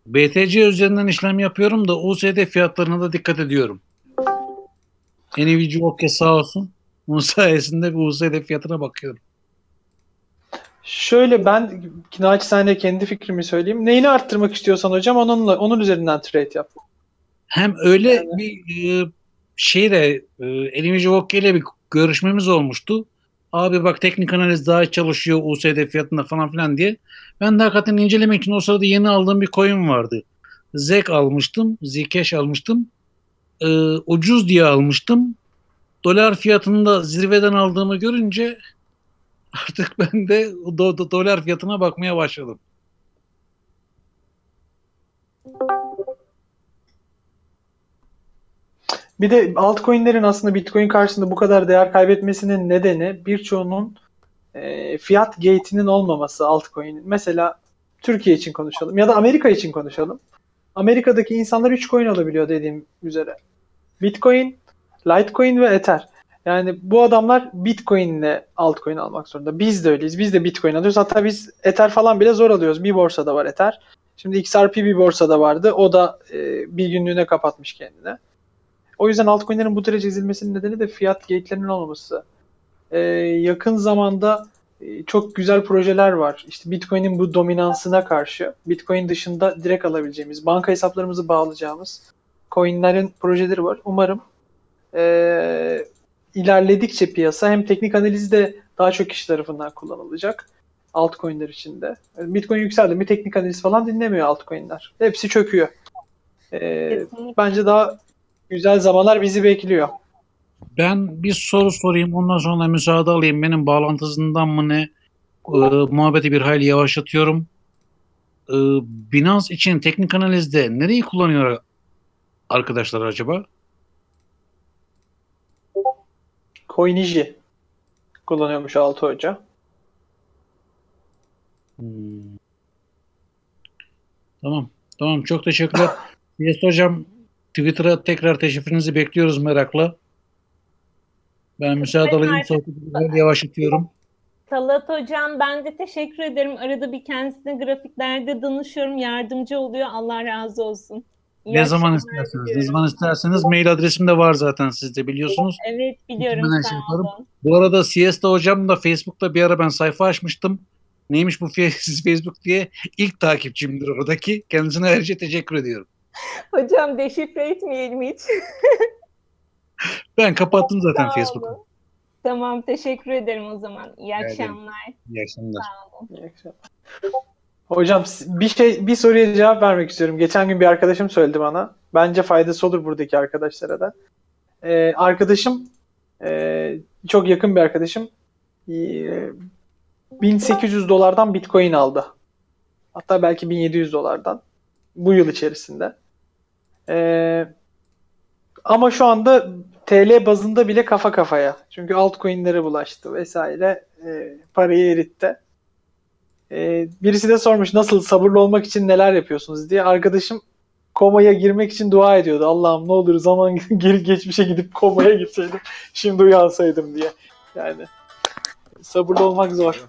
[SPEAKER 12] BTC üzerinden işlem yapıyorum da USD fiyatlarına da dikkat ediyorum. NVC OK sağ olsun. Bunun sayesinde bir USD fiyatına bakıyorum.
[SPEAKER 1] Şöyle ben naçizane kendi fikrimi söyleyeyim. Neyini arttırmak istiyorsan hocam onunla onun üzerinden trade yap.
[SPEAKER 12] Hem öyle bir e, şeyle e, NVC OK ile bir görüşmemiz olmuştu. Abi bak teknik analiz daha çalışıyor USD fiyatında falan filan diye. Ben de hakikaten incelemek için o sırada yeni aldığım bir coin vardı. ZEK almıştım. Zcash almıştım. Ee, ucuz diye almıştım. Dolar fiyatını da zirveden aldığımı görünce *laughs* artık ben de do- do- dolar fiyatına bakmaya başladım.
[SPEAKER 1] Bir de altcoin'lerin aslında Bitcoin karşısında bu kadar değer kaybetmesinin nedeni birçoğunun e, fiyat gate'inin olmaması altcoin'in. Mesela Türkiye için konuşalım ya da Amerika için konuşalım. Amerika'daki insanlar 3 coin alabiliyor dediğim üzere. Bitcoin, Litecoin ve Ether. Yani bu adamlar Bitcoin ile altcoin almak zorunda. Biz de öyleyiz. Biz de Bitcoin alıyoruz. Hatta biz Ether falan bile zor alıyoruz. Bir borsada var Ether. Şimdi XRP bir borsada vardı. O da e, bir günlüğüne kapatmış kendine. O yüzden altcoin'lerin bu derece ezilmesinin nedeni de fiyat gate'lerinin olmaması. Ee, yakın zamanda e, çok güzel projeler var. İşte Bitcoin'in bu dominansına karşı Bitcoin dışında direkt alabileceğimiz, banka hesaplarımızı bağlayacağımız coin'lerin projeleri var. Umarım e, ilerledikçe piyasa hem teknik analizde daha çok kişi tarafından kullanılacak altcoin'ler içinde. Bitcoin yükseldi mi teknik analiz falan dinlemiyor altcoin'ler. Hepsi çöküyor.
[SPEAKER 2] Kesinlikle.
[SPEAKER 1] bence daha güzel zamanlar bizi bekliyor.
[SPEAKER 12] Ben bir soru sorayım ondan sonra müsaade alayım. Benim bağlantı hızından mı ne e, muhabbeti bir hayli yavaşlatıyorum. E, Binance için teknik analizde nereyi kullanıyor arkadaşlar acaba?
[SPEAKER 1] Coiniji kullanıyormuş Altı Hoca.
[SPEAKER 12] Hmm. Tamam. Tamam. Çok teşekkürler. *laughs* Yes hocam Twitter'a tekrar teşrifinizi bekliyoruz merakla. Ben müsaade alayım. Sohbeti yavaşlatıyorum.
[SPEAKER 2] Talat Hocam ben de teşekkür ederim. Arada bir kendisine grafiklerde danışıyorum. Yardımcı oluyor. Allah razı olsun. İyi
[SPEAKER 12] Ne zaman isterseniz, ne zaman isterseniz mail adresim de var zaten sizde biliyorsunuz.
[SPEAKER 2] Evet biliyorum
[SPEAKER 12] Ben şeyi yaparım. Bu arada Siesta hocam da Facebook'ta bir ara ben sayfa açmıştım. Neymiş bu *laughs* Facebook diye ilk takipçimdir oradaki. Kendisine ayrıca teşekkür ediyorum.
[SPEAKER 2] Hocam deşifre etmeyelim hiç. *laughs*
[SPEAKER 12] Ben kapattım zaten Facebook'u.
[SPEAKER 2] Tamam teşekkür ederim o zaman. İyi akşamlar.
[SPEAKER 12] İyi akşamlar.
[SPEAKER 2] Sağ olun.
[SPEAKER 1] İyi akşamlar. Hocam bir şey bir soruya cevap vermek istiyorum. Geçen gün bir arkadaşım söyledi bana. Bence faydası olur buradaki arkadaşlara da. Ee, arkadaşım e, çok yakın bir arkadaşım e, 1800 dolardan Bitcoin aldı. Hatta belki 1700 dolardan bu yıl içerisinde. Ee, ama şu anda TL bazında bile kafa kafaya. Çünkü altcoin'lere bulaştı vesaire. E, parayı eritti. Ee, birisi de sormuş nasıl sabırlı olmak için neler yapıyorsunuz diye. Arkadaşım komaya girmek için dua ediyordu. Allah'ım ne olur zaman *laughs* geri geçmişe gidip komaya gitseydim. Şimdi uyansaydım diye. Yani sabırlı olmak zor.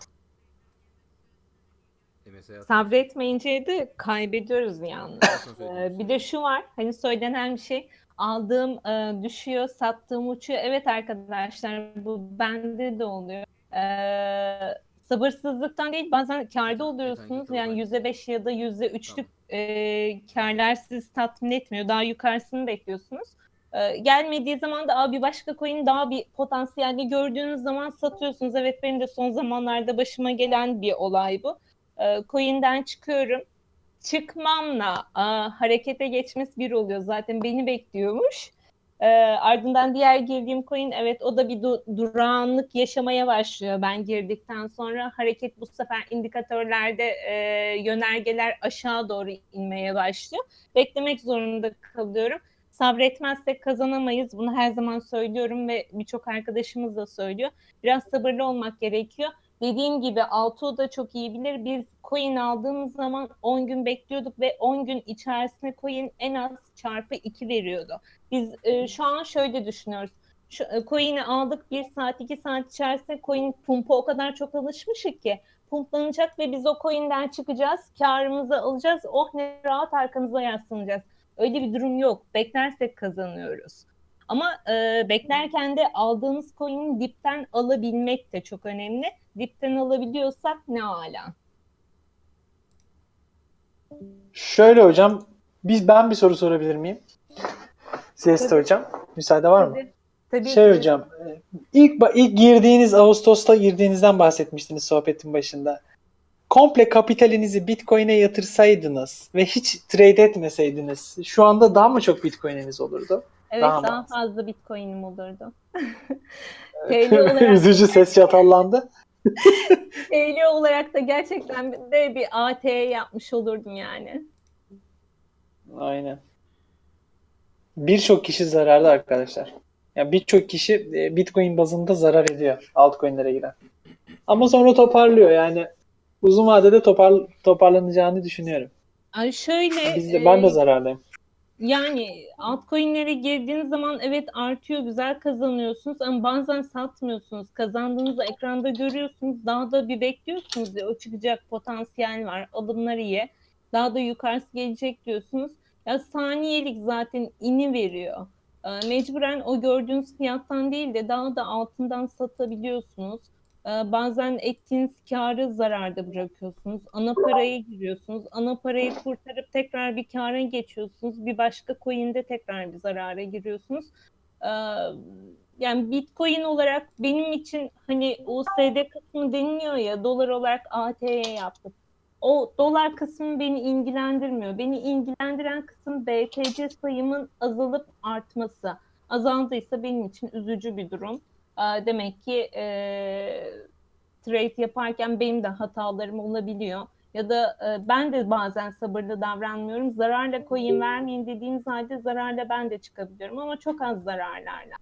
[SPEAKER 2] Sabretmeyince de kaybediyoruz yalnız. Ee, bir de şu var, hani söylenen bir şey, aldığım e, düşüyor, sattığım uçuyor. Evet arkadaşlar, bu bende de oluyor. Ee, sabırsızlıktan değil, bazen karda oluyorsunuz. Yani yüzde beş ya da yüzde üçlük e, karlar sizi tatmin etmiyor. Daha yukarısını bekliyorsunuz. Ee, gelmediği zaman da "Aa, bir başka coin daha bir potansiyelli gördüğünüz zaman satıyorsunuz. Evet benim de son zamanlarda başıma gelen bir olay bu. Ee, coin'den çıkıyorum. Çıkmamla aa, harekete geçmesi bir oluyor. Zaten beni bekliyormuş. Ee, ardından diğer girdiğim coin evet o da bir du- durağanlık yaşamaya başlıyor ben girdikten sonra. Hareket bu sefer indikatörlerde e, yönergeler aşağı doğru inmeye başlıyor. Beklemek zorunda kalıyorum. Sabretmezsek kazanamayız. Bunu her zaman söylüyorum ve birçok arkadaşımız da söylüyor. Biraz sabırlı olmak gerekiyor. Dediğim gibi Altuğ da çok iyi bilir. Biz coin aldığımız zaman 10 gün bekliyorduk ve 10 gün içerisinde coin en az çarpı 2 veriyordu. Biz e, şu an şöyle düşünüyoruz. Şu, e, coin'i aldık 1 saat 2 saat içerisinde coin pumpa o kadar çok alışmışık ki pumplanacak ve biz o coin'den çıkacağız. Karımızı alacağız. Oh ne rahat arkamıza yaslanacağız. Öyle bir durum yok. Beklersek kazanıyoruz. Ama e, beklerken de aldığımız coin'i dipten alabilmek de çok önemli. Dipten alabiliyorsak ne ala.
[SPEAKER 1] Şöyle hocam, biz ben bir soru sorabilir miyim?
[SPEAKER 2] Tabii.
[SPEAKER 1] hocam, müsaade var mı?
[SPEAKER 2] Tabii
[SPEAKER 1] Şey
[SPEAKER 2] ki.
[SPEAKER 1] hocam, ilk ilk girdiğiniz Ağustos'ta girdiğinizden bahsetmiştiniz sohbetin başında. Komple kapitalinizi Bitcoin'e yatırsaydınız ve hiç trade etmeseydiniz, şu anda daha mı çok Bitcoin'iniz olurdu?
[SPEAKER 2] Evet
[SPEAKER 1] Daha
[SPEAKER 2] daha,
[SPEAKER 1] mı?
[SPEAKER 2] fazla bitcoin'im olurdu. *laughs* TL olarak, *laughs*
[SPEAKER 1] Üzücü ses çatallandı.
[SPEAKER 2] TL olarak da gerçekten de bir AT yapmış olurdum yani.
[SPEAKER 1] Aynen. Birçok kişi zararlı arkadaşlar. Yani birçok kişi e, Bitcoin bazında zarar ediyor altcoin'lere giren. Ama sonra toparlıyor yani. Uzun vadede topar, toparlanacağını düşünüyorum.
[SPEAKER 2] Ay şöyle
[SPEAKER 1] Biz de, ben de
[SPEAKER 2] e,
[SPEAKER 1] zarardayım.
[SPEAKER 2] Yani altcoin'lere girdiğiniz zaman evet artıyor, güzel kazanıyorsunuz ama bazen satmıyorsunuz. Kazandığınızı ekranda görüyorsunuz. Daha da bir bekliyorsunuz ya o çıkacak potansiyel var. Alımlar iyi. Daha da yukarısı gelecek diyorsunuz. Ya saniyelik zaten ini veriyor. Ee, Mecburen o gördüğünüz fiyattan değil de daha da altından satabiliyorsunuz. Ee, Bazen ettiğiniz karı zararda bırakıyorsunuz. Ana paraya giriyorsunuz. Ana parayı kurtarıp tekrar bir kâra geçiyorsunuz. Bir başka coin'de tekrar bir zarara giriyorsunuz. Ee, Yani Bitcoin olarak benim için hani USD kısmı deniliyor ya dolar olarak AT'ye yaptık. O dolar kısmı beni ilgilendirmiyor. Beni ilgilendiren kısım BTC sayımın azalıp artması. Azaldıysa benim için üzücü bir durum. Demek ki e, trade yaparken benim de hatalarım olabiliyor. Ya da e, ben de bazen sabırlı davranmıyorum. Zararla coin vermeyin dediğiniz halde zararla ben de çıkabiliyorum ama çok az zararlarla.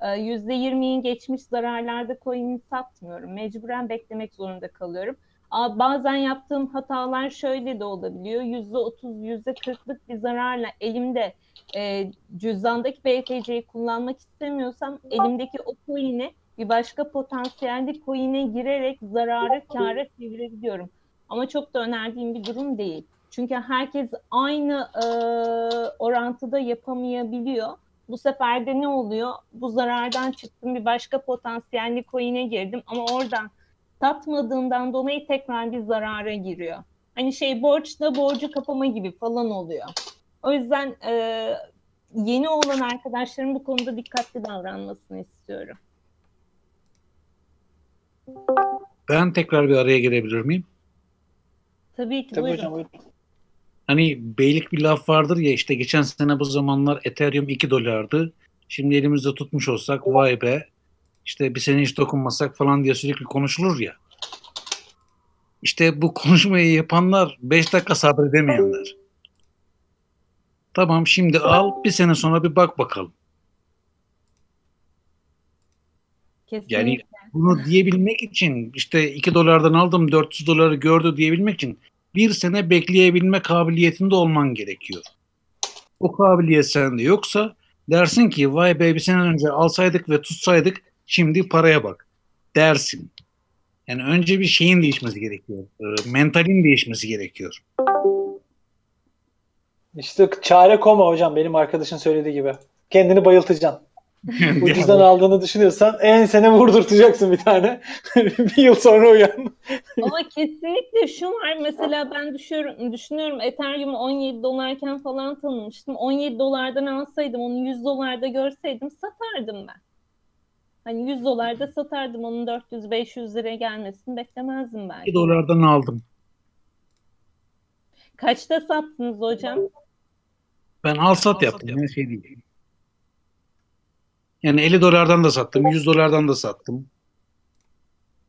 [SPEAKER 2] E, %20'yi geçmiş zararlarda coin'i satmıyorum. Mecburen beklemek zorunda kalıyorum. Bazen yaptığım hatalar şöyle de olabiliyor. %30, %40'lık bir zararla elimde e, cüzdandaki BTC'yi kullanmak istemiyorsam elimdeki o coin'i bir başka potansiyelli coin'e girerek zararı kâra çevirebiliyorum. Ama çok da önerdiğim bir durum değil. Çünkü herkes aynı e, orantıda yapamayabiliyor. Bu sefer de ne oluyor? Bu zarardan çıktım bir başka potansiyelli coin'e girdim ama oradan satmadığından dolayı tekrar bir zarara giriyor. Hani şey borçla borcu kapama gibi falan oluyor. O yüzden e, yeni olan arkadaşların bu konuda dikkatli davranmasını istiyorum.
[SPEAKER 12] Ben tekrar bir araya girebilir miyim?
[SPEAKER 2] Tabii ki
[SPEAKER 1] Tabii
[SPEAKER 2] buyurun.
[SPEAKER 1] hocam buyurun.
[SPEAKER 12] Hani beylik bir laf vardır ya işte geçen sene bu zamanlar Ethereum 2 dolardı. Şimdi elimizde tutmuş olsak vay be işte bir sene hiç dokunmasak falan diye sürekli konuşulur ya. İşte bu konuşmayı yapanlar 5 dakika sabredemeyenler. Tamam şimdi al bir sene sonra bir bak bakalım.
[SPEAKER 2] Kesinlikle.
[SPEAKER 12] Yani bunu diyebilmek için işte 2 dolardan aldım 400 doları gördü diyebilmek için bir sene bekleyebilme kabiliyetinde olman gerekiyor. O kabiliyet sende yoksa dersin ki vay be bir sene önce alsaydık ve tutsaydık şimdi paraya bak dersin. Yani önce bir şeyin değişmesi gerekiyor. E, mentalin değişmesi gerekiyor.
[SPEAKER 1] İşte çare koma hocam benim arkadaşın söylediği gibi. Kendini bayıltacaksın. *laughs* Ucuzdan aldığını düşünüyorsan en sene vurdurtacaksın bir tane. *laughs* bir yıl sonra uyan. *laughs*
[SPEAKER 2] Ama kesinlikle şu var mesela ben düşüyorum, düşünüyorum Ethereum'u 17 dolarken falan tanımıştım. 17 dolardan alsaydım onu 100 dolarda görseydim satardım ben. Hani 100 dolarda satardım onun 400-500 liraya gelmesini beklemezdim belki.
[SPEAKER 12] 2 dolardan aldım.
[SPEAKER 2] Kaçta sattınız hocam?
[SPEAKER 12] Ben al sat yaptım. Ne şey değil. Yani 50 dolardan da sattım, 100 dolardan da sattım.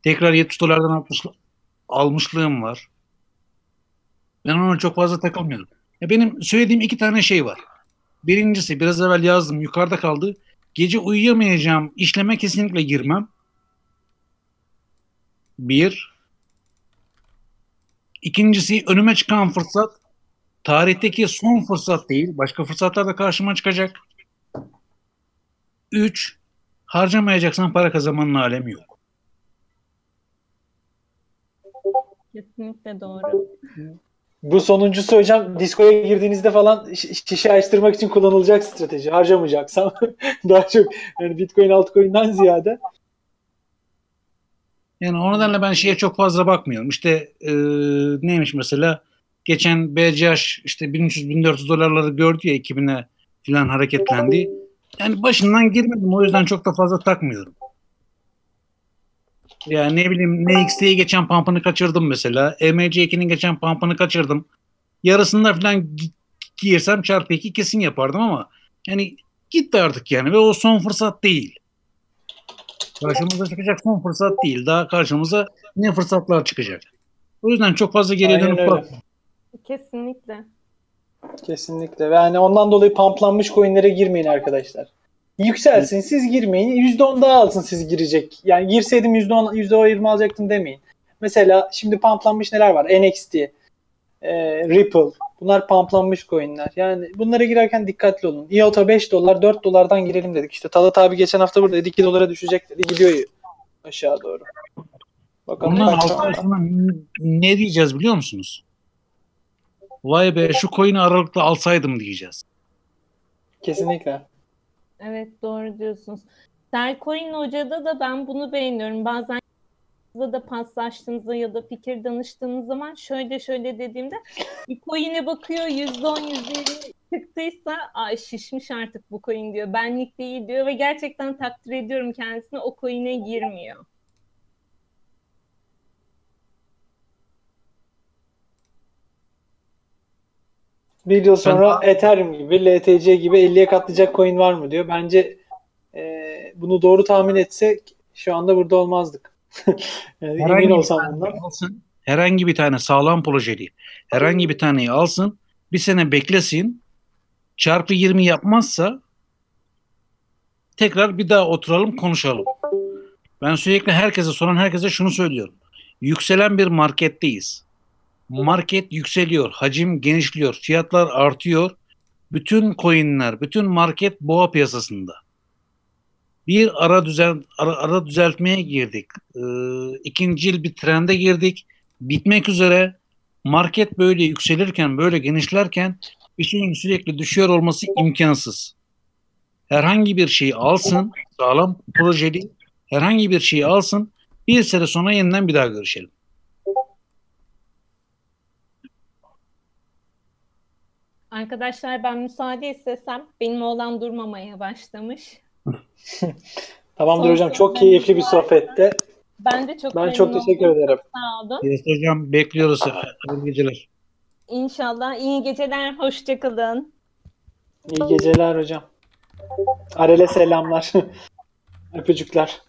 [SPEAKER 12] Tekrar 70 dolardan atmış, almışlığım var. Ben ona çok fazla takılmıyorum. Ya benim söylediğim iki tane şey var. Birincisi biraz evvel yazdım yukarıda kaldı. Gece uyuyamayacağım işleme kesinlikle girmem. Bir. İkincisi önüme çıkan fırsat tarihteki son fırsat değil. Başka fırsatlar da karşıma çıkacak. Üç. Harcamayacaksan para kazanmanın alemi yok.
[SPEAKER 2] Kesinlikle doğru.
[SPEAKER 1] Bu sonuncusu hocam diskoya girdiğinizde falan şi- şişe açtırmak için kullanılacak strateji. Harcamayacaksam *laughs* daha çok yani Bitcoin altcoin'den ziyade
[SPEAKER 12] Yani o nedenle ben şeye çok fazla bakmıyorum. İşte e, neymiş mesela geçen BCH işte 1300-1400 dolarları gördü ya 2000'e falan hareketlendi. Yani başından girmedim o yüzden çok da fazla takmıyorum. Yani ne bileyim NXT'yi geçen pump'ını kaçırdım mesela. E EMC2'nin geçen pump'ını kaçırdım. Yarısında falan gi- girsem çarpı 2 kesin yapardım ama yani gitti artık yani ve o son fırsat değil. Karşımıza çıkacak son fırsat değil. Daha karşımıza ne fırsatlar çıkacak. O yüzden çok fazla geriye dönüp bak.
[SPEAKER 2] Kesinlikle.
[SPEAKER 1] kesinlikle ve yani ondan dolayı pamplanmış coin'lere girmeyin arkadaşlar. Yükselsin siz girmeyin. %10 daha alsın siz girecek. Yani girseydim %10 %20 alacaktım demeyin. Mesela şimdi pamplanmış neler var? NXT, e, Ripple. Bunlar pamplanmış coin'ler. Yani bunlara girerken dikkatli olun. IOTA 5 dolar 4 dolardan girelim dedik. İşte Talat abi geçen hafta burada dedi 2 dolara düşecek dedi. Gidiyor aşağı doğru. Bakalım kaç-
[SPEAKER 12] altı ne diyeceğiz biliyor musunuz? Vay be şu coin'i aralıkta alsaydım diyeceğiz.
[SPEAKER 1] Kesinlikle.
[SPEAKER 2] Evet doğru diyorsunuz. Selcoin Hoca'da da ben bunu beğeniyorum. Bazen da paslaştığınızda ya da fikir danıştığınız zaman şöyle şöyle dediğimde bir coin'e bakıyor %10 %20 çıktıysa ay şişmiş artık bu coin diyor. Benlik değil diyor ve gerçekten takdir ediyorum kendisini o coin'e girmiyor.
[SPEAKER 1] Bir yıl sonra Ethereum gibi, LTC gibi 50'ye katlayacak coin var mı diyor. Bence e, bunu doğru tahmin etsek şu anda burada olmazdık. *laughs* yani
[SPEAKER 12] Herhangi
[SPEAKER 1] emin olsam bundan.
[SPEAKER 12] alsın, herhangi bir tane sağlam projeli, herhangi bir taneyi alsın, bir sene beklesin, çarpı 20 yapmazsa tekrar bir daha oturalım konuşalım. Ben sürekli herkese soran herkese şunu söylüyorum. Yükselen bir marketteyiz. Market yükseliyor, hacim genişliyor, fiyatlar artıyor. Bütün coinler, bütün market boğa piyasasında. Bir ara düzen ara, ara düzeltmeye girdik. Ee, ikinci yıl bir trende girdik. Bitmek üzere. Market böyle yükselirken, böyle genişlerken bir şeyin sürekli düşüyor olması imkansız. Herhangi bir şeyi alsın, sağlam projeli, herhangi bir şeyi alsın, bir sene sonra yeniden bir daha görüşelim.
[SPEAKER 2] Arkadaşlar ben müsaade istesem benim oğlan durmamaya başlamış. *laughs*
[SPEAKER 1] Tamamdır
[SPEAKER 2] Son
[SPEAKER 1] hocam. Çok keyifli bir sohbette.
[SPEAKER 2] Ben de çok
[SPEAKER 1] Ben çok teşekkür
[SPEAKER 2] oldum.
[SPEAKER 1] ederim.
[SPEAKER 2] Sağ olun.
[SPEAKER 12] Evet hocam bekliyoruz. Hayırlı geceler.
[SPEAKER 2] İnşallah iyi geceler, hoşçakalın.
[SPEAKER 1] İyi geceler hocam. Arel'e selamlar. *laughs* Öpücükler.